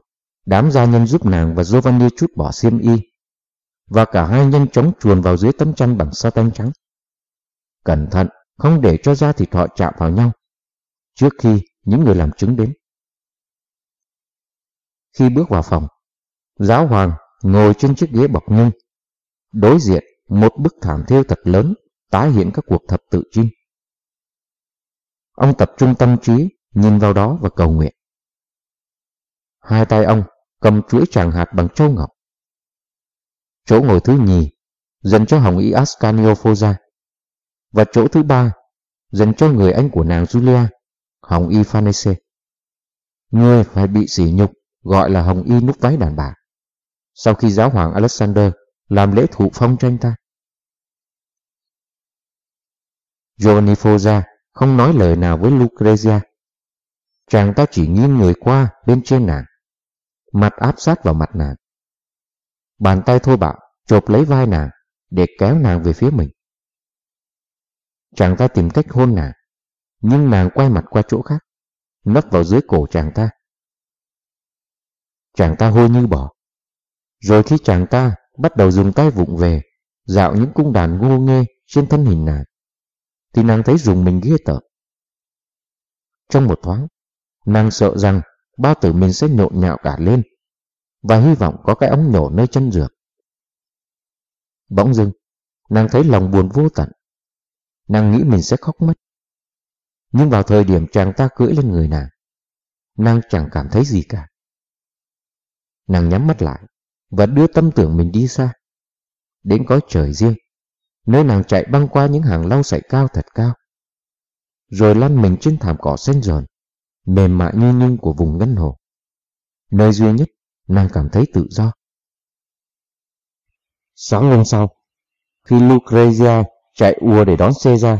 đám gia nhân giúp nàng và Giovanni chút bỏ xiêm y, và cả hai nhanh chóng chuồn vào dưới tấm chăn bằng sa tanh trắng. Cẩn thận, không để cho da thịt họ chạm vào nhau, trước khi những người làm chứng đến. Khi bước vào phòng, giáo hoàng ngồi trên chiếc ghế bọc nhung, đối diện một bức thảm thêu thật lớn tái hiện các cuộc thập tự chinh. Ông tập trung tâm trí nhìn vào đó và cầu nguyện. Hai tay ông cầm chuỗi tràng hạt bằng châu ngọc. Chỗ ngồi thứ nhì dành cho Hồng Y Ascanio Foza và chỗ thứ ba dành cho người anh của nàng Julia, Hồng Y Fanese. Người phải bị sỉ nhục gọi là Hồng Y núp váy đàn bà sau khi giáo hoàng Alexander làm lễ thụ phong tranh ta. Giovanni Foza không nói lời nào với Lucrezia. Chàng ta chỉ nghiêng người qua bên trên nàng mặt áp sát vào mặt nàng. Bàn tay thô bạo chộp lấy vai nàng để kéo nàng về phía mình. Chàng ta tìm cách hôn nàng, nhưng nàng quay mặt qua chỗ khác, nấp vào dưới cổ chàng ta. Chàng ta hôi như bỏ. Rồi khi chàng ta bắt đầu dùng tay vụng về, dạo những cung đàn ngô nghê trên thân hình nàng, thì nàng thấy dùng mình ghê tởm. Trong một thoáng, nàng sợ rằng bao tử mình sẽ nhộn nhạo cả lên và hy vọng có cái ống nhổ nơi chân dược. Bỗng dưng, nàng thấy lòng buồn vô tận. Nàng nghĩ mình sẽ khóc mất. Nhưng vào thời điểm chàng ta cưỡi lên người nàng, nàng chẳng cảm thấy gì cả. Nàng nhắm mắt lại và đưa tâm tưởng mình đi xa, đến có trời riêng, nơi nàng chạy băng qua những hàng lau sậy cao thật cao, rồi lăn mình trên thảm cỏ xanh giòn mềm mại như nhung của vùng ngân hồ. Nơi duy nhất nàng cảm thấy tự do. Sáng hôm sau, khi Lucrezia chạy ùa để đón Caesar,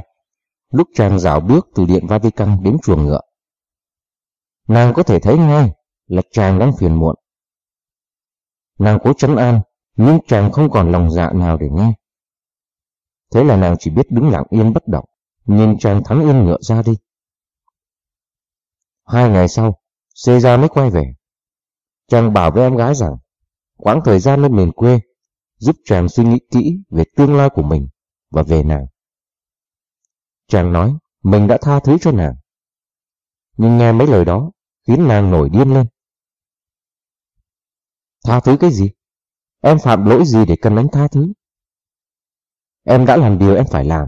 lúc chàng dạo bước từ điện Vatican đến chuồng ngựa. Nàng có thể thấy ngay là chàng đang phiền muộn. Nàng cố trấn an, nhưng chàng không còn lòng dạ nào để nghe. Thế là nàng chỉ biết đứng lặng yên bất động, nhìn chàng thắng yên ngựa ra đi. Hai ngày sau, Caesar mới quay về. Chàng bảo với em gái rằng, quãng thời gian lên miền quê giúp chàng suy nghĩ kỹ về tương lai của mình và về nàng. Chàng nói mình đã tha thứ cho nàng. Nhưng nghe mấy lời đó khiến nàng nổi điên lên. Tha thứ cái gì? Em phạm lỗi gì để cần anh tha thứ? Em đã làm điều em phải làm,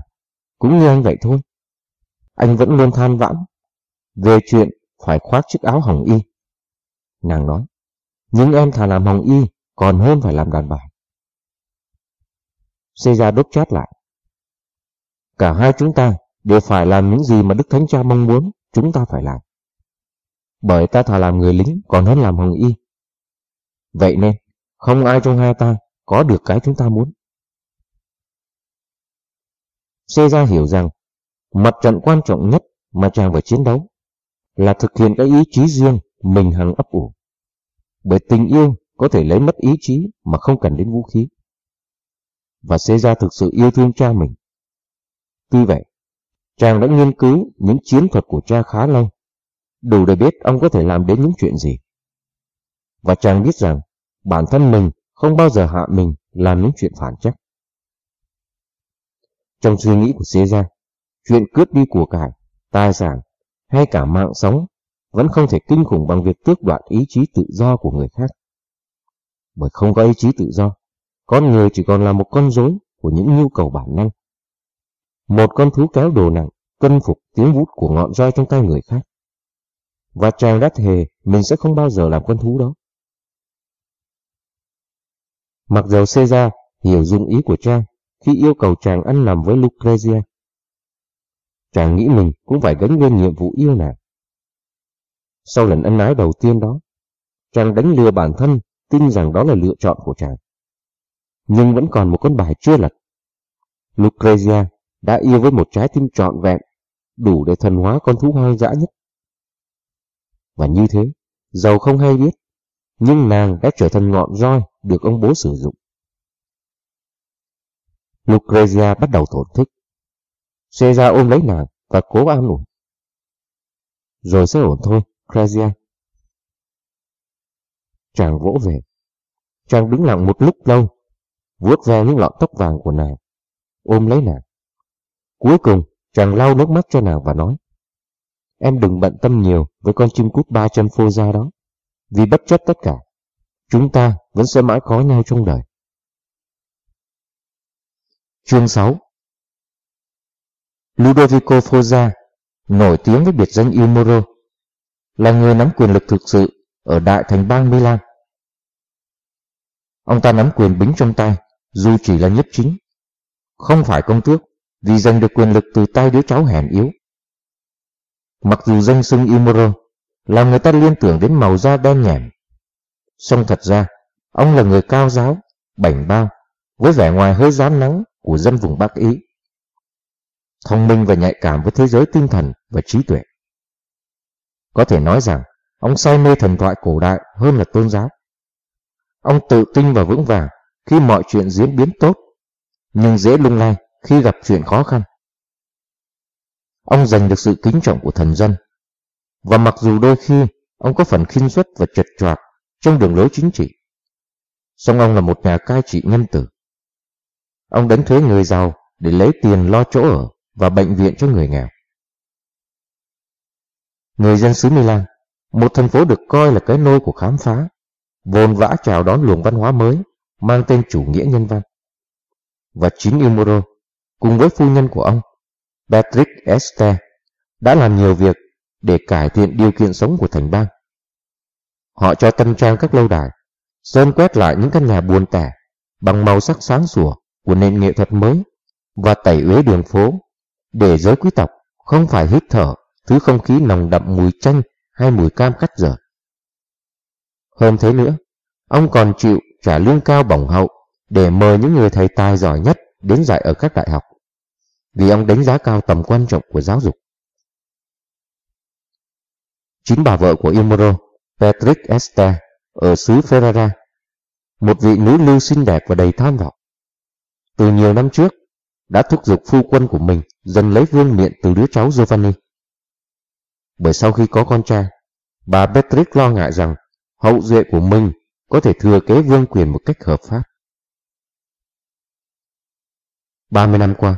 cũng như anh vậy thôi. Anh vẫn luôn than vãn về chuyện phải khoác chiếc áo hồng y. Nàng nói, nhưng em thà làm hồng y còn hơn phải làm đàn bà. Xê ra đốt chát lại. Cả hai chúng ta đều phải làm những gì mà Đức Thánh Cha mong muốn chúng ta phải làm. Bởi ta thà làm người lính còn hơn làm hồng y. Vậy nên, không ai trong hai ta có được cái chúng ta muốn. Xê ra hiểu rằng, mặt trận quan trọng nhất mà chàng phải chiến đấu là thực hiện cái ý chí riêng mình hằng ấp ủ. Bởi tình yêu có thể lấy mất ý chí mà không cần đến vũ khí. Và xê ra thực sự yêu thương cha mình. Tuy vậy, chàng đã nghiên cứu những chiến thuật của cha khá lâu, đủ để biết ông có thể làm đến những chuyện gì. Và chàng biết rằng bản thân mình không bao giờ hạ mình làm những chuyện phản trách Trong suy nghĩ của xê ra, chuyện cướp đi của cải, tài sản hay cả mạng sống vẫn không thể kinh khủng bằng việc tước đoạt ý chí tự do của người khác. Bởi không có ý chí tự do, con người chỉ còn là một con rối của những nhu cầu bản năng. Một con thú kéo đồ nặng, tuân phục tiếng vút của ngọn roi trong tay người khác. Và chàng đã thề mình sẽ không bao giờ làm con thú đó. Mặc dầu Caesar hiểu dụng ý của cha khi yêu cầu chàng ăn nằm với Lucrezia, chàng nghĩ mình cũng phải gánh lên nhiệm vụ yêu nàng. Sau lần ân ái đầu tiên đó, chàng đánh lừa bản thân tin rằng đó là lựa chọn của chàng. Nhưng vẫn còn một con bài chưa lật. Lucrezia đã yêu với một trái tim trọn vẹn, đủ để thần hóa con thú hoang dã nhất. Và như thế, giàu không hay biết, nhưng nàng đã trở thành ngọn roi được ông bố sử dụng. Lucrezia bắt đầu thổn thức. Caesar ôm lấy nàng và cố an ủi. Rồi sẽ ổn thôi, Crezia. Chàng vỗ về. Chàng đứng lặng một lúc lâu, vuốt ve những lọn tóc vàng của nàng, ôm lấy nàng. Cuối cùng, chàng lau nước mắt cho nàng và nói, Em đừng bận tâm nhiều với con chim cút ba chân phô ra đó, vì bất chấp tất cả, chúng ta vẫn sẽ mãi có nhau trong đời. Chương 6 Ludovico Foggia, nổi tiếng với biệt danh Il Moro, là người nắm quyền lực thực sự ở đại thành bang Milan. Ông ta nắm quyền bính trong tay, dù chỉ là nhất chính. Không phải công tước, vì giành được quyền lực từ tay đứa cháu hèn yếu. Mặc dù danh xưng Il Moro, làm người ta liên tưởng đến màu da đen nhèm. Song thật ra, ông là người cao giáo, bảnh bao, với vẻ ngoài hơi rám nắng của dân vùng Bắc Ý thông minh và nhạy cảm với thế giới tinh thần và trí tuệ. Có thể nói rằng, ông say mê thần thoại cổ đại hơn là tôn giáo. Ông tự tin và vững vàng khi mọi chuyện diễn biến tốt, nhưng dễ lung lay khi gặp chuyện khó khăn. Ông giành được sự kính trọng của thần dân, và mặc dù đôi khi ông có phần khinh suất và chật choạc trong đường lối chính trị, song ông là một nhà cai trị nhân tử. Ông đánh thuế người giàu để lấy tiền lo chỗ ở và bệnh viện cho người nghèo. Người dân xứ Milan, một thành phố được coi là cái nôi của khám phá, vồn vã chào đón luồng văn hóa mới mang tên chủ nghĩa nhân văn. Và chính Umuro, cùng với phu nhân của ông, Patrick Este, đã làm nhiều việc để cải thiện điều kiện sống của thành bang. Họ cho tân trang các lâu đài, sơn quét lại những căn nhà buồn tẻ bằng màu sắc sáng sủa của nền nghệ thuật mới và tẩy uế đường phố để giới quý tộc không phải hít thở thứ không khí nồng đậm mùi chanh hay mùi cam cắt dở. Hơn thế nữa, ông còn chịu trả lương cao bổng hậu để mời những người thầy tài giỏi nhất đến dạy ở các đại học, vì ông đánh giá cao tầm quan trọng của giáo dục. Chính bà vợ của Imoro, Patrick Esther, ở xứ Ferrara, một vị nữ lưu xinh đẹp và đầy tham vọng. Từ nhiều năm trước, đã thúc giục phu quân của mình dần lấy vương miện từ đứa cháu Giovanni. Bởi sau khi có con trai, bà Beatrice lo ngại rằng hậu duệ của mình có thể thừa kế vương quyền một cách hợp pháp. 30 năm qua,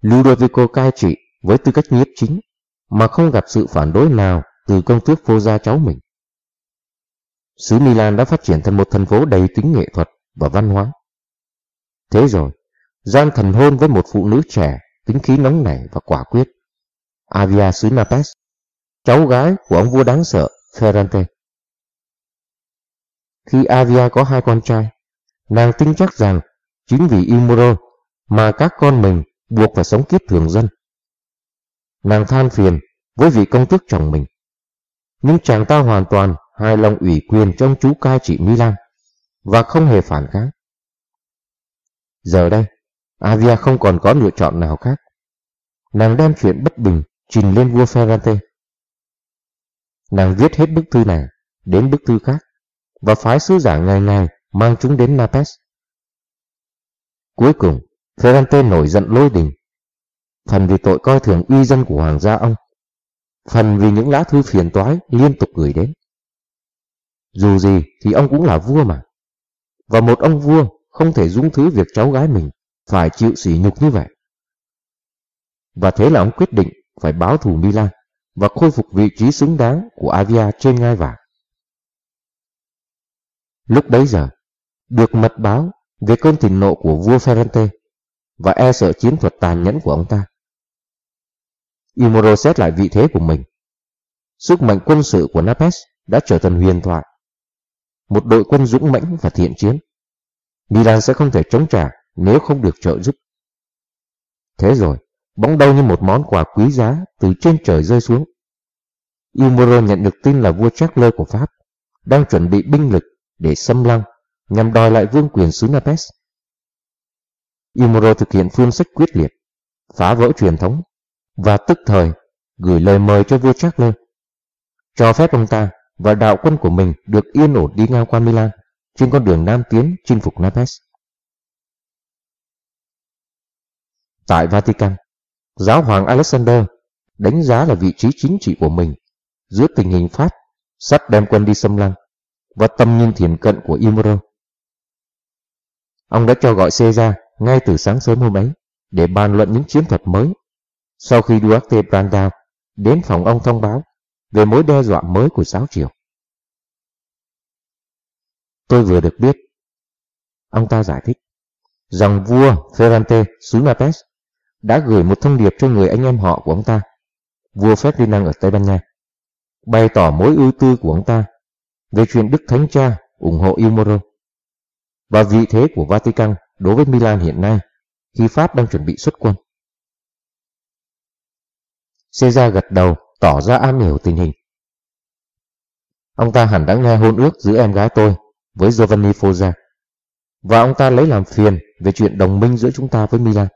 Ludovico cai trị với tư cách nhiếp chính mà không gặp sự phản đối nào từ công tước vô gia cháu mình. Xứ Milan đã phát triển thành một thành phố đầy tính nghệ thuật và văn hóa. Thế rồi, Gian thần hôn với một phụ nữ trẻ, tính khí nóng nảy và quả quyết. Avia xứ Napes, cháu gái của ông vua đáng sợ Ferrante. Khi Avia có hai con trai, nàng tin chắc rằng chính vì Imoro mà các con mình buộc phải sống kiếp thường dân. Nàng than phiền với vị công tước chồng mình. Nhưng chàng ta hoàn toàn hài lòng ủy quyền cho ông chú cai trị Milan và không hề phản kháng. Giờ đây, Avia không còn có lựa chọn nào khác. Nàng đem chuyện bất bình trình lên vua Ferrante. Nàng viết hết bức thư này đến bức thư khác và phái sứ giả ngày ngày mang chúng đến Napes. Cuối cùng, Ferrante nổi giận lôi đình, phần vì tội coi thường uy dân của hoàng gia ông, phần vì những lá thư phiền toái liên tục gửi đến. Dù gì thì ông cũng là vua mà, và một ông vua không thể dung thứ việc cháu gái mình phải chịu sỉ nhục như vậy. Và thế là ông quyết định phải báo thù Milan và khôi phục vị trí xứng đáng của Avia trên ngai vàng. Lúc bấy giờ, được mật báo về cơn thịnh nộ của vua Ferrante và e sợ chiến thuật tàn nhẫn của ông ta. Imoro xét lại vị thế của mình. Sức mạnh quân sự của Napes đã trở thành huyền thoại. Một đội quân dũng mãnh và thiện chiến. Milan sẽ không thể chống trả nếu không được trợ giúp. Thế rồi, bỗng đâu như một món quà quý giá từ trên trời rơi xuống. Umuro nhận được tin là vua Charles của Pháp đang chuẩn bị binh lực để xâm lăng nhằm đòi lại vương quyền xứ Napes. Umuro thực hiện phương sách quyết liệt, phá vỡ truyền thống và tức thời gửi lời mời cho vua Charles, cho phép ông ta và đạo quân của mình được yên ổn đi ngang qua Milan trên con đường Nam tiến chinh phục Napes. Tại Vatican, giáo hoàng Alexander đánh giá là vị trí chính trị của mình giữa tình hình Pháp sắp đem quân đi xâm lăng và tầm nhìn thiền cận của Imro. Ông đã cho gọi Caesar ngay từ sáng sớm hôm ấy để bàn luận những chiến thuật mới sau khi Duarte Brandao đến phòng ông thông báo về mối đe dọa mới của giáo triều. Tôi vừa được biết, ông ta giải thích, rằng vua Ferrante xứ đã gửi một thông điệp cho người anh em họ của ông ta, vua Ferdinand ở Tây Ban Nha, bày tỏ mối ưu tư của ông ta về chuyện Đức Thánh Cha ủng hộ Ilmoro và vị thế của Vatican đối với Milan hiện nay khi Pháp đang chuẩn bị xuất quân. Caesar gật đầu tỏ ra am hiểu tình hình. Ông ta hẳn đã nghe hôn ước giữa em gái tôi với Giovanni Foggia và ông ta lấy làm phiền về chuyện đồng minh giữa chúng ta với Milan.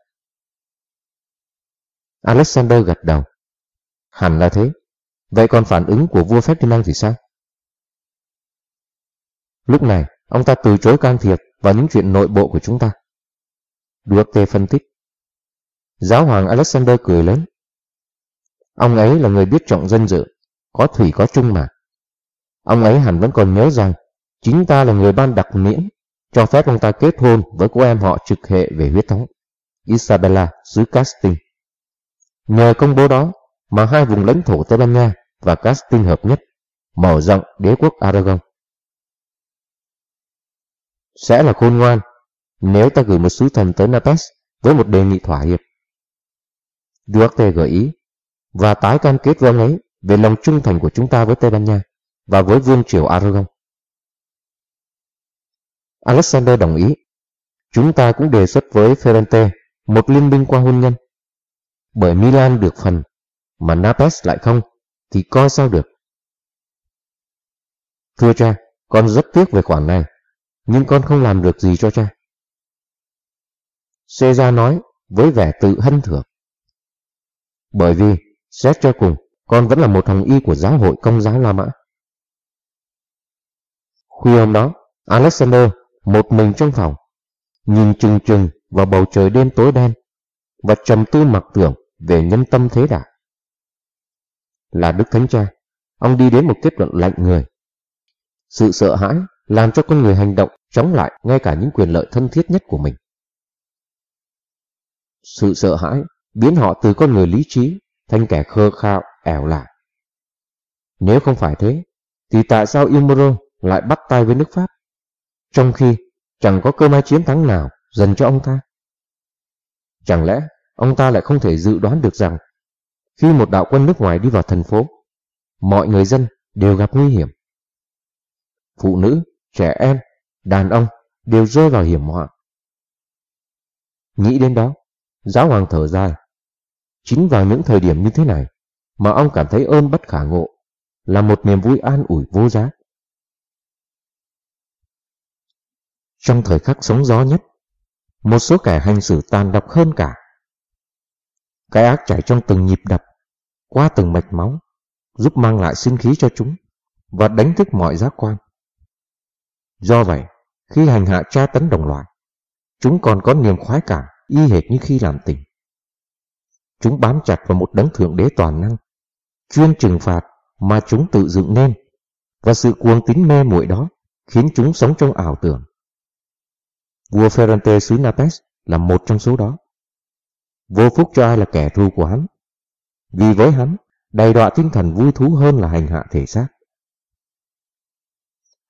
Alexander gật đầu. Hẳn là thế. Vậy còn phản ứng của vua Ferdinand thì sao? Lúc này, ông ta từ chối can thiệp vào những chuyện nội bộ của chúng ta. Duarte phân tích. Giáo hoàng Alexander cười lớn. Ông ấy là người biết trọng dân dự, có thủy có chung mà. Ông ấy hẳn vẫn còn nhớ rằng chính ta là người ban đặc miễn cho phép ông ta kết hôn với cô em họ trực hệ về huyết thống, Isabella xứ Casting. Nhờ công bố đó mà hai vùng lãnh thổ Tây Ban Nha và Castile hợp nhất, mở rộng đế quốc Aragon. Sẽ là khôn ngoan nếu ta gửi một sứ thần tới Napes với một đề nghị thỏa hiệp. Duarte gợi ý và tái cam kết với ông ấy về lòng trung thành của chúng ta với Tây Ban Nha và với vương triều Aragon. Alexander đồng ý. Chúng ta cũng đề xuất với Ferrante một liên minh qua hôn nhân. Bởi Milan được phần, mà Napes lại không, thì coi sao được. Thưa cha, con rất tiếc về khoản này, nhưng con không làm được gì cho cha. Caesar nói với vẻ tự hân thưởng. Bởi vì, xét cho cùng, con vẫn là một thằng y của giáo hội công giáo La Mã. Khuya hôm đó, Alexander một mình trong phòng, nhìn chừng chừng vào bầu trời đêm tối đen và trầm tư mặc tưởng về nhân tâm thế đạo. Là Đức Thánh Cha, ông đi đến một kết luận lạnh người. Sự sợ hãi làm cho con người hành động chống lại ngay cả những quyền lợi thân thiết nhất của mình. Sự sợ hãi biến họ từ con người lý trí thành kẻ khơ khao, ẻo lả. Nếu không phải thế, thì tại sao Imoro lại bắt tay với nước Pháp? Trong khi chẳng có cơ may chiến thắng nào dần cho ông ta. Chẳng lẽ ông ta lại không thể dự đoán được rằng khi một đạo quân nước ngoài đi vào thành phố, mọi người dân đều gặp nguy hiểm. Phụ nữ, trẻ em, đàn ông đều rơi vào hiểm họa. Nghĩ đến đó, giáo hoàng thở dài. Chính vào những thời điểm như thế này mà ông cảm thấy ơn bất khả ngộ, là một niềm vui an ủi vô giá. Trong thời khắc sóng gió nhất, một số kẻ hành xử tàn độc hơn cả. Cái ác chảy trong từng nhịp đập, qua từng mạch máu, giúp mang lại sinh khí cho chúng và đánh thức mọi giác quan. Do vậy, khi hành hạ tra tấn đồng loại, chúng còn có niềm khoái cảm y hệt như khi làm tình. Chúng bám chặt vào một đấng thượng đế toàn năng, chuyên trừng phạt mà chúng tự dựng nên, và sự cuồng tín mê muội đó khiến chúng sống trong ảo tưởng. Vua Ferrante xứ Napes là một trong số đó. Vô phúc cho ai là kẻ thù của hắn. Vì với hắn, đầy đọa tinh thần vui thú hơn là hành hạ thể xác.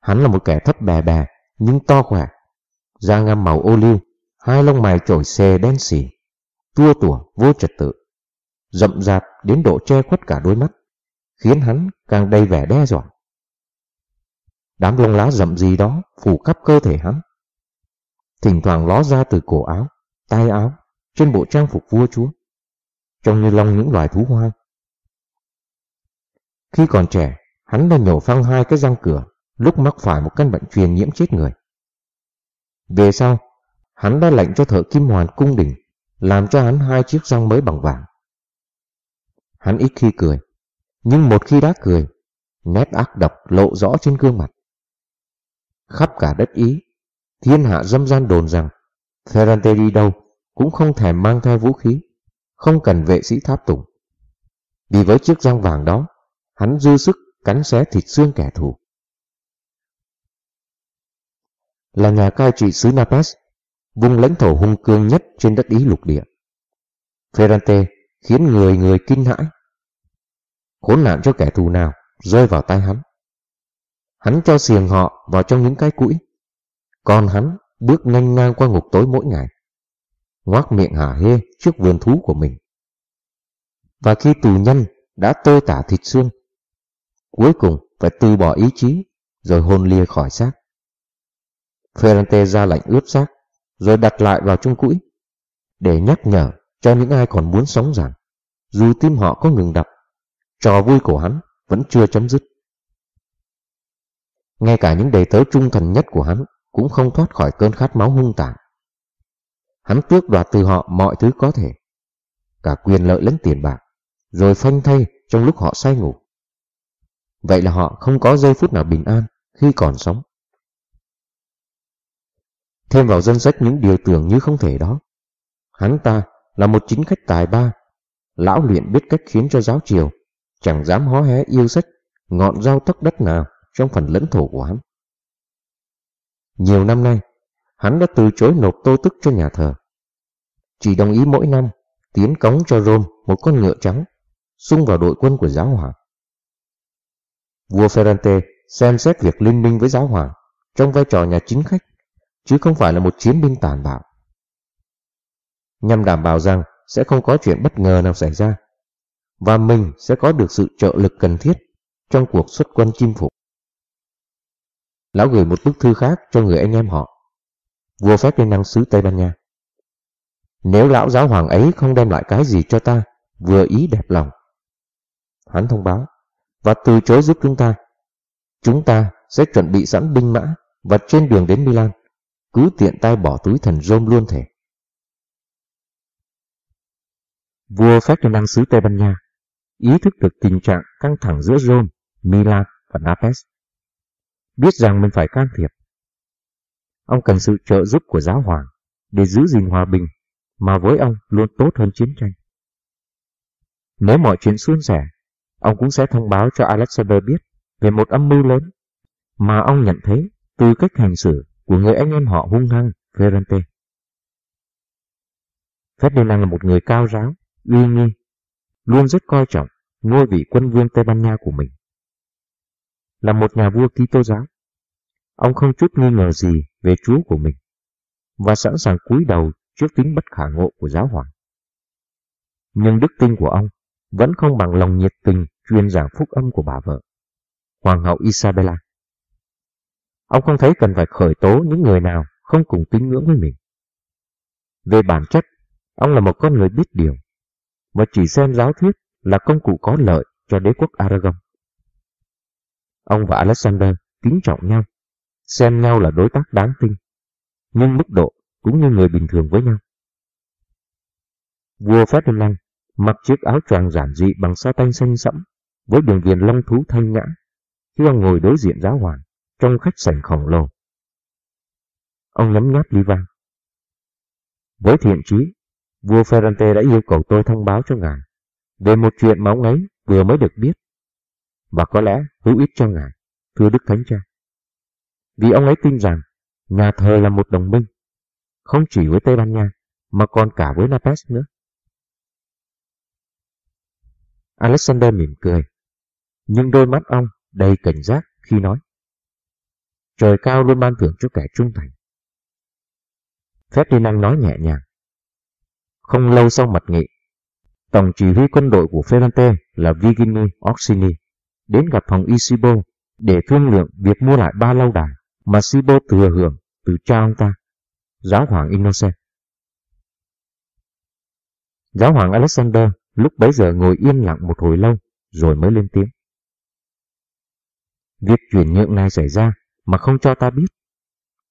Hắn là một kẻ thấp bè bè, nhưng to khỏe, da ngăm màu ô liu, hai lông mày trổi xề đen xỉ, tua tủa vô trật tự, rậm rạp đến độ che khuất cả đôi mắt, khiến hắn càng đầy vẻ đe dọa. Đám lông lá rậm gì đó phủ khắp cơ thể hắn, thỉnh thoảng ló ra từ cổ áo, tay áo, trên bộ trang phục vua chúa, trông như long những loài thú hoang. Khi còn trẻ, hắn đã nhổ phăng hai cái răng cửa lúc mắc phải một căn bệnh truyền nhiễm chết người. Về sau, hắn đã lệnh cho thợ kim hoàn cung đình làm cho hắn hai chiếc răng mới bằng vàng. Hắn ít khi cười, nhưng một khi đã cười, nét ác độc lộ rõ trên gương mặt. Khắp cả đất Ý, thiên hạ dâm gian đồn rằng Ferrante đi đâu cũng không thèm mang theo vũ khí, không cần vệ sĩ tháp tùng. Vì với chiếc răng vàng đó, hắn dư sức cắn xé thịt xương kẻ thù. Là nhà cai trị xứ Napes, vùng lãnh thổ hung cương nhất trên đất Ý lục địa. Ferrante khiến người người kinh hãi. Khốn nạn cho kẻ thù nào rơi vào tay hắn. Hắn cho xiềng họ vào trong những cái cũi, còn hắn bước nhanh ngang qua ngục tối mỗi ngày, ngoác miệng hả hê trước vườn thú của mình. Và khi tù nhân đã tơi tả thịt xương, cuối cùng phải từ bỏ ý chí rồi hôn lia khỏi xác. Ferrante ra lệnh ướp xác rồi đặt lại vào chung cũi để nhắc nhở cho những ai còn muốn sống rằng dù tim họ có ngừng đập, trò vui của hắn vẫn chưa chấm dứt. Ngay cả những đầy tớ trung thành nhất của hắn cũng không thoát khỏi cơn khát máu hung tàn. Hắn tước đoạt từ họ mọi thứ có thể, cả quyền lợi lẫn tiền bạc, rồi phanh thay trong lúc họ say ngủ. Vậy là họ không có giây phút nào bình an khi còn sống. Thêm vào danh sách những điều tưởng như không thể đó, hắn ta là một chính khách tài ba, lão luyện biết cách khiến cho giáo triều chẳng dám hó hé yêu sách ngọn rau tóc đất nào trong phần lãnh thổ của hắn. Nhiều năm nay, hắn đã từ chối nộp tô tức cho nhà thờ. Chỉ đồng ý mỗi năm tiến cống cho Rome một con ngựa trắng, xung vào đội quân của giáo hoàng. Vua Ferrante xem xét việc liên minh với giáo hoàng trong vai trò nhà chính khách, chứ không phải là một chiến binh tàn bạo. Nhằm đảm bảo rằng sẽ không có chuyện bất ngờ nào xảy ra, và mình sẽ có được sự trợ lực cần thiết trong cuộc xuất quân chinh phục. Lão gửi một bức thư khác cho người anh em họ. Vua phép lên năng sứ Tây Ban Nha. Nếu lão giáo hoàng ấy không đem lại cái gì cho ta, vừa ý đẹp lòng. Hắn thông báo, và từ chối giúp chúng ta. Chúng ta sẽ chuẩn bị sẵn binh mã và trên đường đến Milan, cứ tiện tay bỏ túi thần rôm luôn thể. Vua phép cho năng sứ Tây Ban Nha ý thức được tình trạng căng thẳng giữa Rome, Milan và Naples biết rằng mình phải can thiệp. Ông cần sự trợ giúp của giáo hoàng để giữ gìn hòa bình mà với ông luôn tốt hơn chiến tranh. Nếu mọi chuyện suôn sẻ, ông cũng sẽ thông báo cho Alexander biết về một âm mưu lớn mà ông nhận thấy từ cách hành xử của người anh em họ hung hăng Ferrante. Ferdinand là một người cao ráo, uy nghi, luôn rất coi trọng ngôi vị quân vương Tây Ban Nha của mình là một nhà vua Kitô giáo. Ông không chút nghi ngờ gì về Chúa của mình. và sẵn sàng cúi đầu trước tính bất khả ngộ của giáo hoàng. Nhưng đức tin của ông vẫn không bằng lòng nhiệt tình truyền giảng phúc âm của bà vợ, Hoàng hậu Isabella. Ông không thấy cần phải khởi tố những người nào không cùng tín ngưỡng với mình. Về bản chất, ông là một con người biết điều, và chỉ xem giáo thuyết là công cụ có lợi cho đế quốc Aragon. Ông và Alexander kính trọng nhau, xem nhau là đối tác đáng tin, nhưng mức độ cũng như người bình thường với nhau. Vua Ferdinand mặc chiếc áo choàng giản dị bằng sa tanh xanh sẫm với đường viền long thú thanh nhã khi ông ngồi đối diện giáo hoàng trong khách sảnh khổng lồ. Ông nhấm nháp ly vang. Với thiện trí, vua Ferrante đã yêu cầu tôi thông báo cho ngài về một chuyện mà ông ấy vừa mới được biết và có lẽ hữu ích cho ngài, thưa Đức Thánh Cha. Vì ông ấy tin rằng nhà thờ là một đồng minh, không chỉ với Tây Ban Nha mà còn cả với Napes nữa. Alexander mỉm cười, nhưng đôi mắt ông đầy cảnh giác khi nói. Trời cao luôn ban thưởng cho kẻ trung thành. Ferdinand nói nhẹ nhàng. Không lâu sau mặt nghị, Tổng chỉ huy quân đội của Ferrante là Vigini Orsini đến gặp phòng Isibo để thương lượng việc mua lại ba lâu đài mà Sibo thừa hưởng từ cha ông ta, giáo hoàng Innocent. Giáo hoàng Alexander lúc bấy giờ ngồi yên lặng một hồi lâu rồi mới lên tiếng. Việc chuyển nhượng này xảy ra mà không cho ta biết,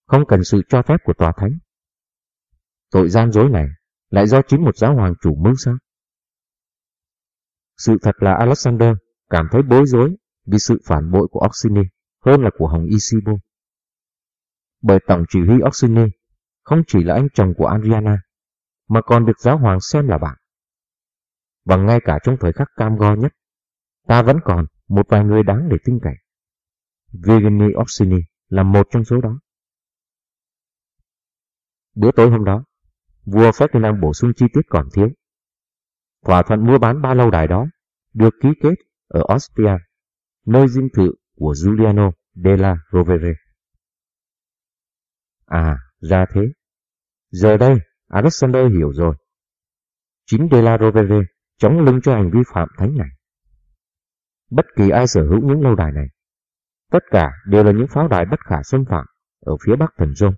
không cần sự cho phép của tòa thánh. Tội gian dối này lại do chính một giáo hoàng chủ mưu sao? Sự thật là Alexander cảm thấy bối rối vì sự phản bội của Oxini hơn là của Hồng Isibo. Bởi tổng chỉ huy Oxini không chỉ là anh chồng của Adriana, mà còn được giáo hoàng xem là bạn. Và ngay cả trong thời khắc cam go nhất, ta vẫn còn một vài người đáng để tin cậy. Virginie Oxini là một trong số đó. Bữa tối hôm đó, vua Ferdinand bổ sung chi tiết còn thiếu. Thỏa thuận mua bán ba lâu đài đó được ký kết ở Ostia, nơi dinh thự của Giuliano della Rovere. À, ra thế. Giờ đây, Alexander hiểu rồi. Chính della Rovere chống lưng cho hành vi phạm thánh này. Bất kỳ ai sở hữu những lâu đài này, tất cả đều là những pháo đài bất khả xâm phạm ở phía bắc thần Rome,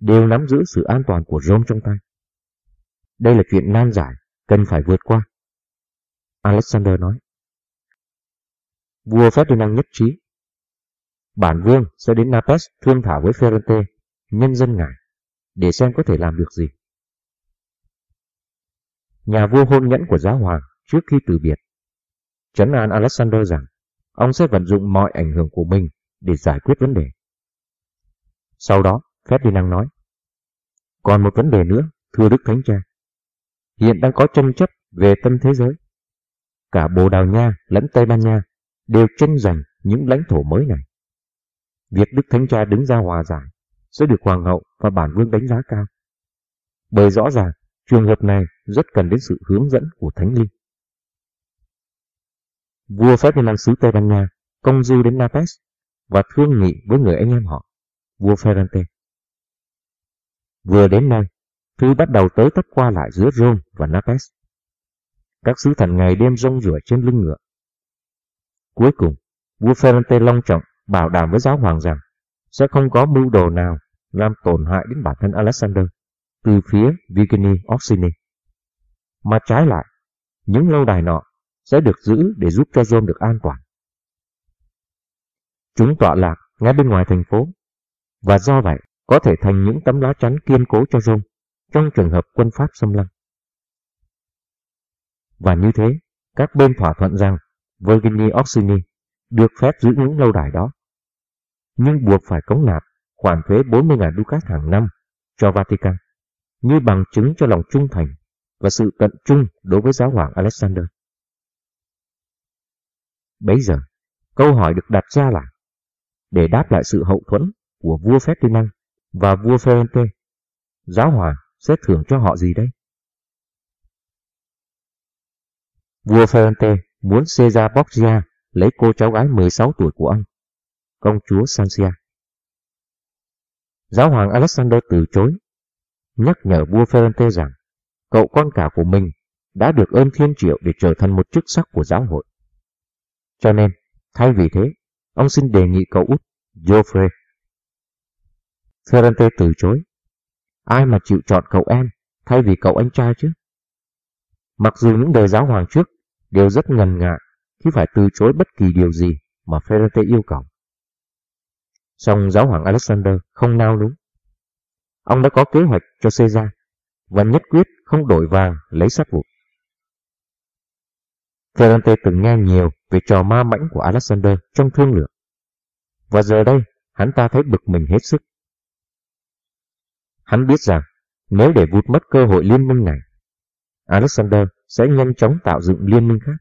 đều nắm giữ sự an toàn của Rome trong tay. Đây là chuyện nan giải, cần phải vượt qua. Alexander nói. Vua Ferdinand nhất trí. Bản vương sẽ đến Naples thương thảo với Ferrante, nhân dân ngài, để xem có thể làm được gì. Nhà vua hôn nhẫn của giáo hoàng trước khi từ biệt. Trấn an Alexander rằng ông sẽ vận dụng mọi ảnh hưởng của mình để giải quyết vấn đề. Sau đó, Ferdinand nói, còn một vấn đề nữa, thưa Đức Thánh Cha. Hiện đang có tranh chấp về tâm thế giới. Cả Bồ Đào Nha lẫn Tây Ban Nha đều tranh giành những lãnh thổ mới này. Việc Đức Thánh Cha đứng ra hòa giải sẽ được Hoàng hậu và bản vương đánh giá cao. Bởi rõ ràng, trường hợp này rất cần đến sự hướng dẫn của Thánh Linh. Vua Ferdinand xứ Tây Ban Nha công du đến Naples và thương nghị với người anh em họ, vua Ferrante. Vừa đến nơi, thư bắt đầu tới tấp qua lại giữa Rome và Naples. Các sứ thần ngày đêm rong rủi trên lưng ngựa. Cuối cùng, vua Ferrante long trọng bảo đảm với giáo hoàng rằng sẽ không có mưu đồ nào làm tổn hại đến bản thân Alexander từ phía Vigini Orsini. Mà trái lại, những lâu đài nọ sẽ được giữ để giúp cho Rome được an toàn. Chúng tọa lạc ngay bên ngoài thành phố, và do vậy có thể thành những tấm lá chắn kiên cố cho Rome trong trường hợp quân Pháp xâm lăng. Và như thế, các bên thỏa thuận rằng Virginie Orsini được phép giữ những lâu đài đó, nhưng buộc phải cống nạp khoản thuế 40.000 ducat hàng năm cho Vatican, như bằng chứng cho lòng trung thành và sự tận trung đối với giáo hoàng Alexander. Bấy giờ, câu hỏi được đặt ra là để đáp lại sự hậu thuẫn của vua Ferdinand và vua Ferente, giáo hoàng sẽ thưởng cho họ gì đây? Vua Ferente muốn Caesar Borgia lấy cô cháu gái 16 tuổi của ông, công chúa Sancia. Giáo hoàng Alexander từ chối nhắc nhở vua Ferrante rằng cậu con cả của mình đã được ơn thiên triệu để trở thành một chức sắc của giáo hội. Cho nên, thay vì thế, ông xin đề nghị cậu út Geoffrey. Ferrante từ chối. Ai mà chịu chọn cậu em thay vì cậu anh trai chứ? Mặc dù những đời giáo hoàng trước đều rất ngần ngại khi phải từ chối bất kỳ điều gì mà Ferrante yêu cầu. Song giáo hoàng Alexander không nao núng. Ông đã có kế hoạch cho Caesar và nhất quyết không đổi vàng lấy sắt vụn. Ferrante từng nghe nhiều về trò ma mãnh của Alexander trong thương lượng. Và giờ đây, hắn ta thấy bực mình hết sức. Hắn biết rằng, nếu để vụt mất cơ hội liên minh này, Alexander sẽ nhanh chóng tạo dựng liên minh khác,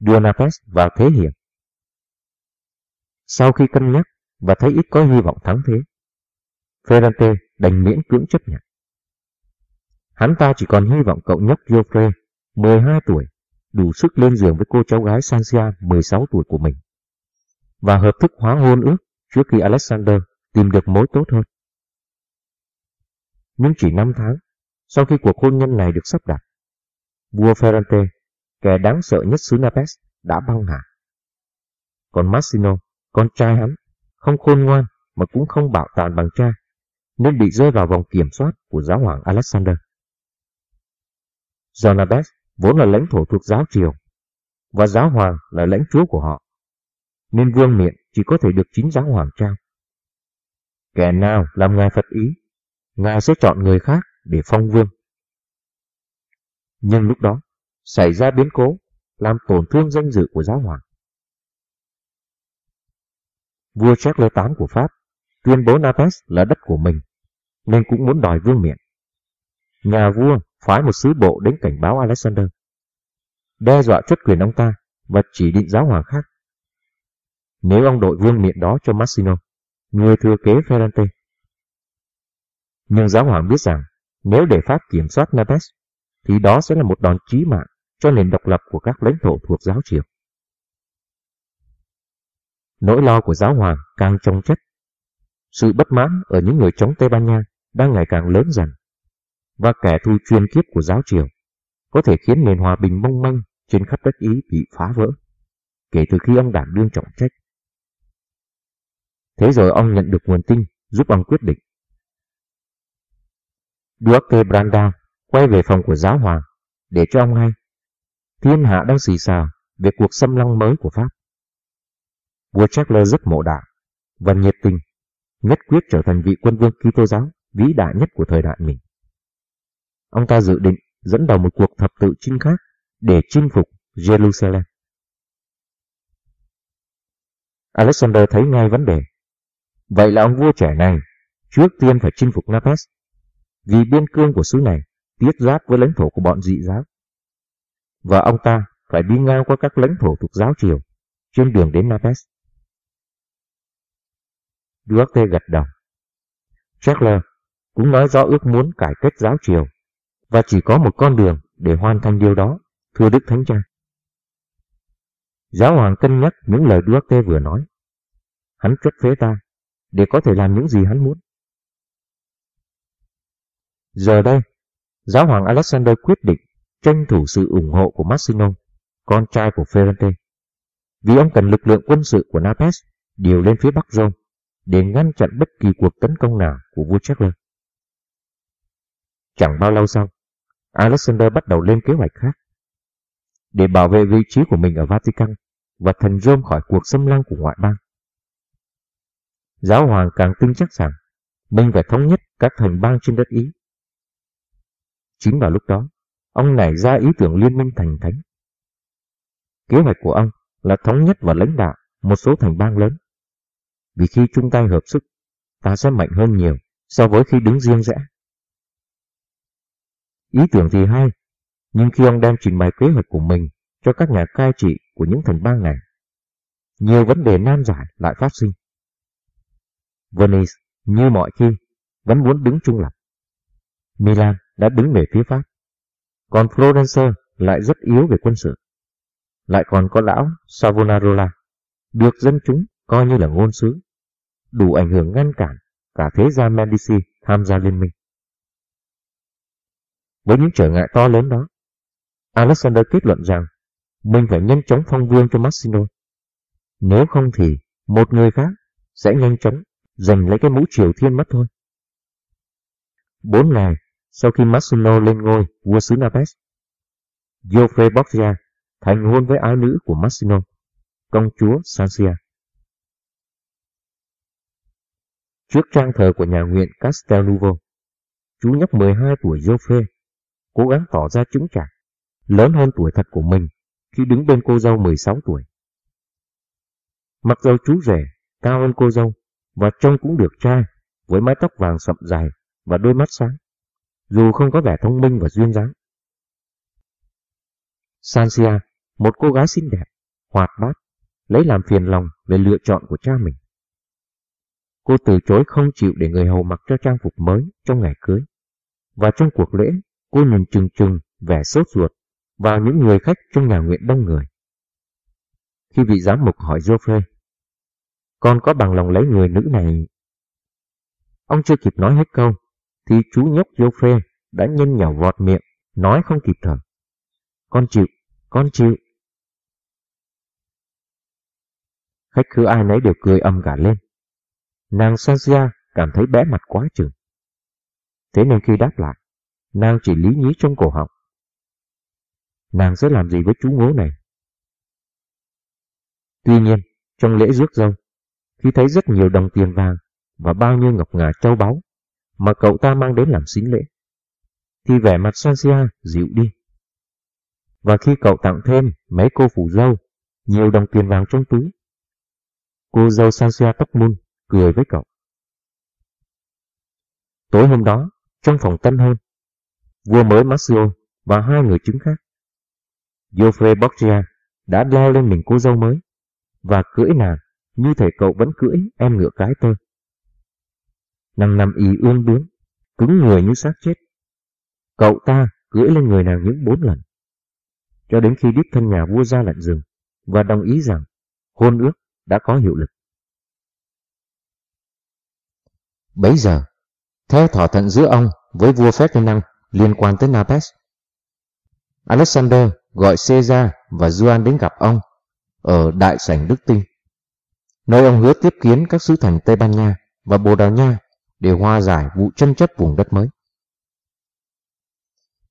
đưa Naples vào thế hiểm. Sau khi cân nhắc và thấy ít có hy vọng thắng thế, Ferrante đành miễn cưỡng chấp nhận. Hắn ta chỉ còn hy vọng cậu nhóc Geoffrey, 12 tuổi, đủ sức lên giường với cô cháu gái Sansia 16 tuổi của mình và hợp thức hóa hôn ước trước khi Alexander tìm được mối tốt hơn. Nhưng chỉ 5 tháng sau khi cuộc hôn nhân này được sắp đặt, vua Ferrante, kẻ đáng sợ nhất xứ Napes, đã bao ngả. Còn Massino, con trai hắn, không khôn ngoan mà cũng không bảo tàn bằng cha, nên bị rơi vào vòng kiểm soát của giáo hoàng Alexander. Do vốn là lãnh thổ thuộc giáo triều, và giáo hoàng là lãnh chúa của họ, nên vương miện chỉ có thể được chính giáo hoàng trao. Kẻ nào làm ngài Phật ý, ngài sẽ chọn người khác để phong vương. Nhưng lúc đó, xảy ra biến cố, làm tổn thương danh dự của giáo hoàng. Vua Charles VIII của Pháp tuyên bố Naples là đất của mình, nên cũng muốn đòi vương miện. Nhà vua phái một sứ bộ đến cảnh báo Alexander, đe dọa truất quyền ông ta và chỉ định giáo hoàng khác. Nếu ông đội vương miện đó cho Massino, người thừa kế Ferrante. Nhưng giáo hoàng biết rằng nếu để Pháp kiểm soát Naples, thì đó sẽ là một đòn chí mạng cho nền độc lập của các lãnh thổ thuộc giáo triều. Nỗi lo của giáo hoàng càng trông chất. Sự bất mãn ở những người chống Tây Ban Nha đang ngày càng lớn dần và kẻ thu chuyên kiếp của giáo triều có thể khiến nền hòa bình mong manh trên khắp đất Ý bị phá vỡ, kể từ khi ông đảm đương trọng trách. Thế rồi ông nhận được nguồn tin giúp ông quyết định. Duarte Branda quay về phòng của giáo hoàng để cho ông hay. Thiên hạ đang xì xào về cuộc xâm lăng mới của Pháp. Vua Charles rất mộ đạo và nhiệt tình, nhất quyết trở thành vị quân vương Kitô giáo vĩ đại nhất của thời đại mình. Ông ta dự định dẫn đầu một cuộc thập tự chinh khác để chinh phục Jerusalem. Alexander thấy ngay vấn đề. Vậy là ông vua trẻ này trước tiên phải chinh phục Naples, vì biên cương của xứ này tiếp giáp với lãnh thổ của bọn dị giáo. Và ông ta phải đi ngang qua các lãnh thổ thuộc giáo triều trên đường đến Naples. Duarte gật đầu. Charles cũng nói rõ ước muốn cải cách giáo triều và chỉ có một con đường để hoàn thành điều đó, thưa Đức Thánh Cha. Giáo hoàng cân nhắc những lời Duarte vừa nói. Hắn chất phế ta, để có thể làm những gì hắn muốn. Giờ đây, giáo hoàng Alexander quyết định tranh thủ sự ủng hộ của Massino, con trai của Ferrante, vì ông cần lực lượng quân sự của Naples điều lên phía Bắc Rome để ngăn chặn bất kỳ cuộc tấn công nào của vua Charles. Chẳng bao lâu sau, Alexander bắt đầu lên kế hoạch khác. Để bảo vệ vị trí của mình ở Vatican và thành Rome khỏi cuộc xâm lăng của ngoại bang. Giáo hoàng càng tin chắc rằng mình phải thống nhất các thành bang trên đất Ý. Chính vào lúc đó, ông nảy ra ý tưởng liên minh thành thánh. Kế hoạch của ông là thống nhất và lãnh đạo một số thành bang lớn. Vì khi chung tay hợp sức, ta sẽ mạnh hơn nhiều so với khi đứng riêng rẽ. Ý tưởng thì hay, nhưng khi ông đem trình bày kế hoạch của mình cho các nhà cai trị của những thành bang này, nhiều vấn đề nan giải lại phát sinh. Venice, như mọi khi, vẫn muốn đứng trung lập. Milan đã đứng về phía Pháp, còn Florence lại rất yếu về quân sự. Lại còn có lão Savonarola, được dân chúng coi như là ngôn sứ, đủ ảnh hưởng ngăn cản cả thế gia Medici tham gia liên minh. Với những trở ngại to lớn đó, Alexander kết luận rằng mình phải nhanh chóng phong vương cho Massino. Nếu không thì một người khác sẽ nhanh chóng giành lấy cái mũ triều thiên mất thôi. Bốn ngày sau khi Massino lên ngôi vua xứ Napes, Geoffrey Borgia thành hôn với ái nữ của Massino, công chúa Sancia. Trước trang thờ của nhà nguyện Castelnuovo, chú nhóc 12 tuổi Joffre cố gắng tỏ ra chứng chạc, lớn hơn tuổi thật của mình khi đứng bên cô dâu 16 tuổi. Mặc dầu chú rể cao hơn cô dâu và trông cũng được trai với mái tóc vàng sậm dài và đôi mắt sáng, dù không có vẻ thông minh và duyên dáng. Sansia, một cô gái xinh đẹp, hoạt bát, lấy làm phiền lòng về lựa chọn của cha mình. Cô từ chối không chịu để người hầu mặc cho trang phục mới trong ngày cưới. Và trong cuộc lễ, cô nhìn chừng chừng vẻ sốt ruột vào những người khách trong nhà nguyện đông người. Khi vị giám mục hỏi Geoffrey, con có bằng lòng lấy người nữ này? Ông chưa kịp nói hết câu, thì chú nhóc Geoffrey đã nhân nhỏ vọt miệng, nói không kịp thở. Con chịu, con chịu. Khách cứ ai nấy đều cười âm cả lên. Nàng Sansia cảm thấy bé mặt quá chừng. Thế nên khi đáp lại, nàng chỉ lý nhí trong cổ họng. Nàng sẽ làm gì với chú ngố này? Tuy nhiên, trong lễ rước dâu, khi thấy rất nhiều đồng tiền vàng và bao nhiêu ngọc ngà châu báu mà cậu ta mang đến làm xính lễ, thì vẻ mặt Sansia dịu đi. Và khi cậu tặng thêm mấy cô phủ dâu, nhiều đồng tiền vàng trong túi, cô dâu Sansia tóc mun cười với cậu. Tối hôm đó, trong phòng tân hôn, vua mới Massio và hai người chứng khác, Geoffrey Borgia đã leo lên mình cô dâu mới và cưỡi nàng như thể cậu vẫn cưỡi em ngựa cái tôi. Nàng nằm y ương bướng, cứng người như xác chết. Cậu ta cưỡi lên người nàng những bốn lần, cho đến khi đích thân nhà vua ra lệnh dừng và đồng ý rằng hôn ước đã có hiệu lực. Bấy giờ, theo thỏa thuận giữa ông với vua Ferdinand liên quan tới Napes, Alexander gọi Caesar và Juan đến gặp ông ở đại sảnh Đức Tinh, nơi ông hứa tiếp kiến các sứ thần Tây Ban Nha và Bồ Đào Nha để hòa giải vụ tranh chấp vùng đất mới.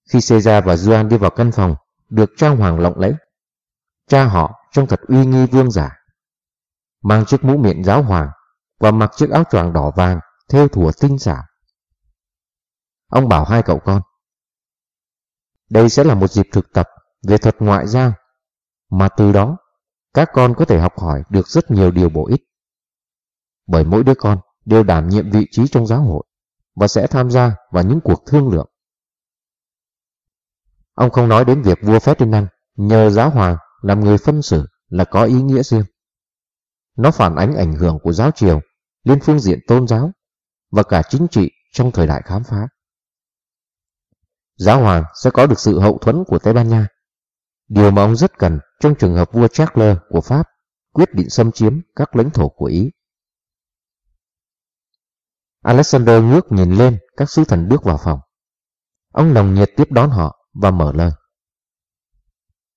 Khi Caesar và Juan đi vào căn phòng được trang hoàng lộng lẫy, cha họ trông thật uy nghi vương giả, mang chiếc mũ miệng giáo hoàng và mặc chiếc áo choàng đỏ vàng theo thùa tinh xảo. Ông bảo hai cậu con, đây sẽ là một dịp thực tập về thuật ngoại giao, mà từ đó các con có thể học hỏi được rất nhiều điều bổ ích. Bởi mỗi đứa con đều đảm nhiệm vị trí trong giáo hội và sẽ tham gia vào những cuộc thương lượng. Ông không nói đến việc vua Ferdinand nhờ giáo hoàng làm người phân xử là có ý nghĩa riêng. Nó phản ánh ảnh hưởng của giáo triều lên phương diện tôn giáo và cả chính trị trong thời đại khám phá. Giáo hoàng sẽ có được sự hậu thuẫn của Tây Ban Nha, điều mà ông rất cần trong trường hợp vua Charles của Pháp quyết định xâm chiếm các lãnh thổ của Ý. Alexander ngước nhìn lên các sứ thần bước vào phòng. Ông nồng nhiệt tiếp đón họ và mở lời.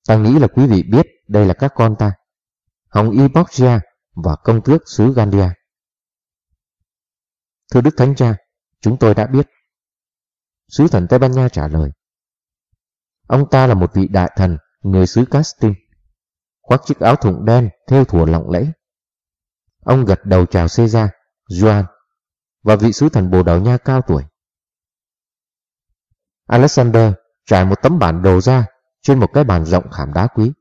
Ta nghĩ là quý vị biết đây là các con ta, Hồng Y Borgia và công tước xứ Gandia. Thưa Đức Thánh Cha, chúng tôi đã biết. Sứ thần Tây Ban Nha trả lời. Ông ta là một vị đại thần, người xứ Castin, khoác chiếc áo thụng đen theo thùa lộng lẫy. Ông gật đầu chào Caesar, Juan và vị sứ thần Bồ Đào Nha cao tuổi. Alexander trải một tấm bản đồ ra trên một cái bàn rộng khảm đá quý.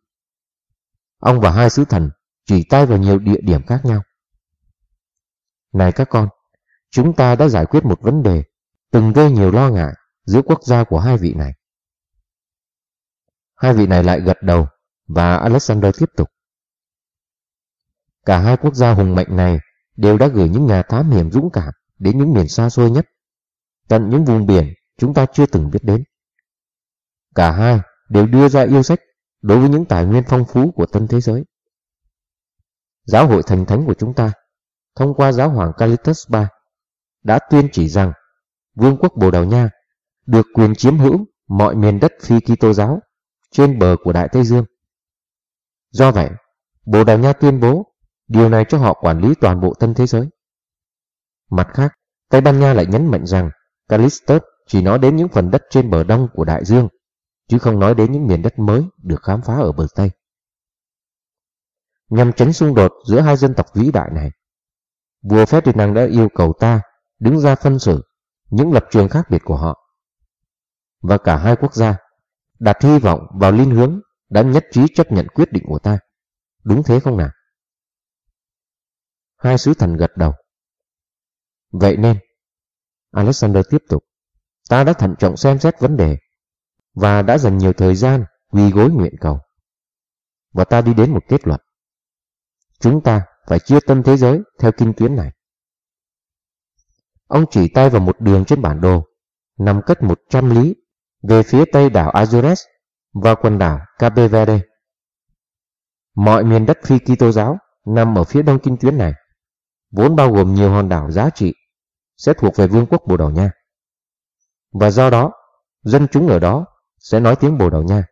Ông và hai sứ thần chỉ tay vào nhiều địa điểm khác nhau. Này các con, chúng ta đã giải quyết một vấn đề từng gây nhiều lo ngại giữa quốc gia của hai vị này. Hai vị này lại gật đầu và Alexander tiếp tục. Cả hai quốc gia hùng mạnh này đều đã gửi những nhà thám hiểm dũng cảm đến những miền xa xôi nhất, tận những vùng biển chúng ta chưa từng biết đến. Cả hai đều đưa ra yêu sách đối với những tài nguyên phong phú của tân thế giới. Giáo hội thành thánh của chúng ta, thông qua giáo hoàng Calitus III, đã tuyên chỉ rằng Vương quốc Bồ Đào Nha được quyền chiếm hữu mọi miền đất phi Kitô giáo trên bờ của Đại Tây Dương. Do vậy, Bồ Đào Nha tuyên bố điều này cho họ quản lý toàn bộ tân thế giới. Mặt khác, Tây Ban Nha lại nhấn mạnh rằng Callistus chỉ nói đến những phần đất trên bờ đông của đại dương, chứ không nói đến những miền đất mới được khám phá ở bờ Tây. Nhằm tránh xung đột giữa hai dân tộc vĩ đại này, vua Ferdinand đã yêu cầu ta đứng ra phân xử những lập trường khác biệt của họ. Và cả hai quốc gia đặt hy vọng vào liên hướng đã nhất trí chấp nhận quyết định của ta. Đúng thế không nào? Hai sứ thần gật đầu. Vậy nên, Alexander tiếp tục, ta đã thận trọng xem xét vấn đề và đã dành nhiều thời gian quỳ gối nguyện cầu. Và ta đi đến một kết luận. Chúng ta phải chia tâm thế giới theo kinh tuyến này. Ông chỉ tay vào một đường trên bản đồ, nằm cách 100 lý về phía tây đảo Azores và quần đảo Cape Verde. Mọi miền đất phi Kitô giáo nằm ở phía đông kinh tuyến này, vốn bao gồm nhiều hòn đảo giá trị, sẽ thuộc về Vương quốc Bồ Đào Nha. Và do đó, dân chúng ở đó sẽ nói tiếng Bồ Đào Nha.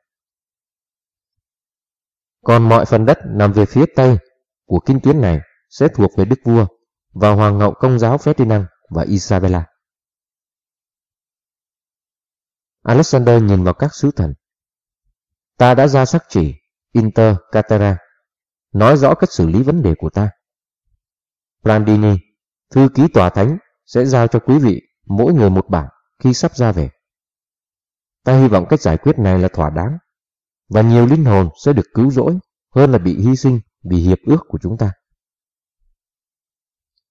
Còn mọi phần đất nằm về phía tây của kinh tuyến này sẽ thuộc về Đức Vua và Hoàng hậu Công giáo Ferdinand và Isabella. Alexander nhìn vào các sứ thần. Ta đã ra sắc chỉ Inter Catera, nói rõ cách xử lý vấn đề của ta. Blandini, thư ký tòa thánh, sẽ giao cho quý vị mỗi người một bản khi sắp ra về. Ta hy vọng cách giải quyết này là thỏa đáng, và nhiều linh hồn sẽ được cứu rỗi hơn là bị hy sinh vì hiệp ước của chúng ta.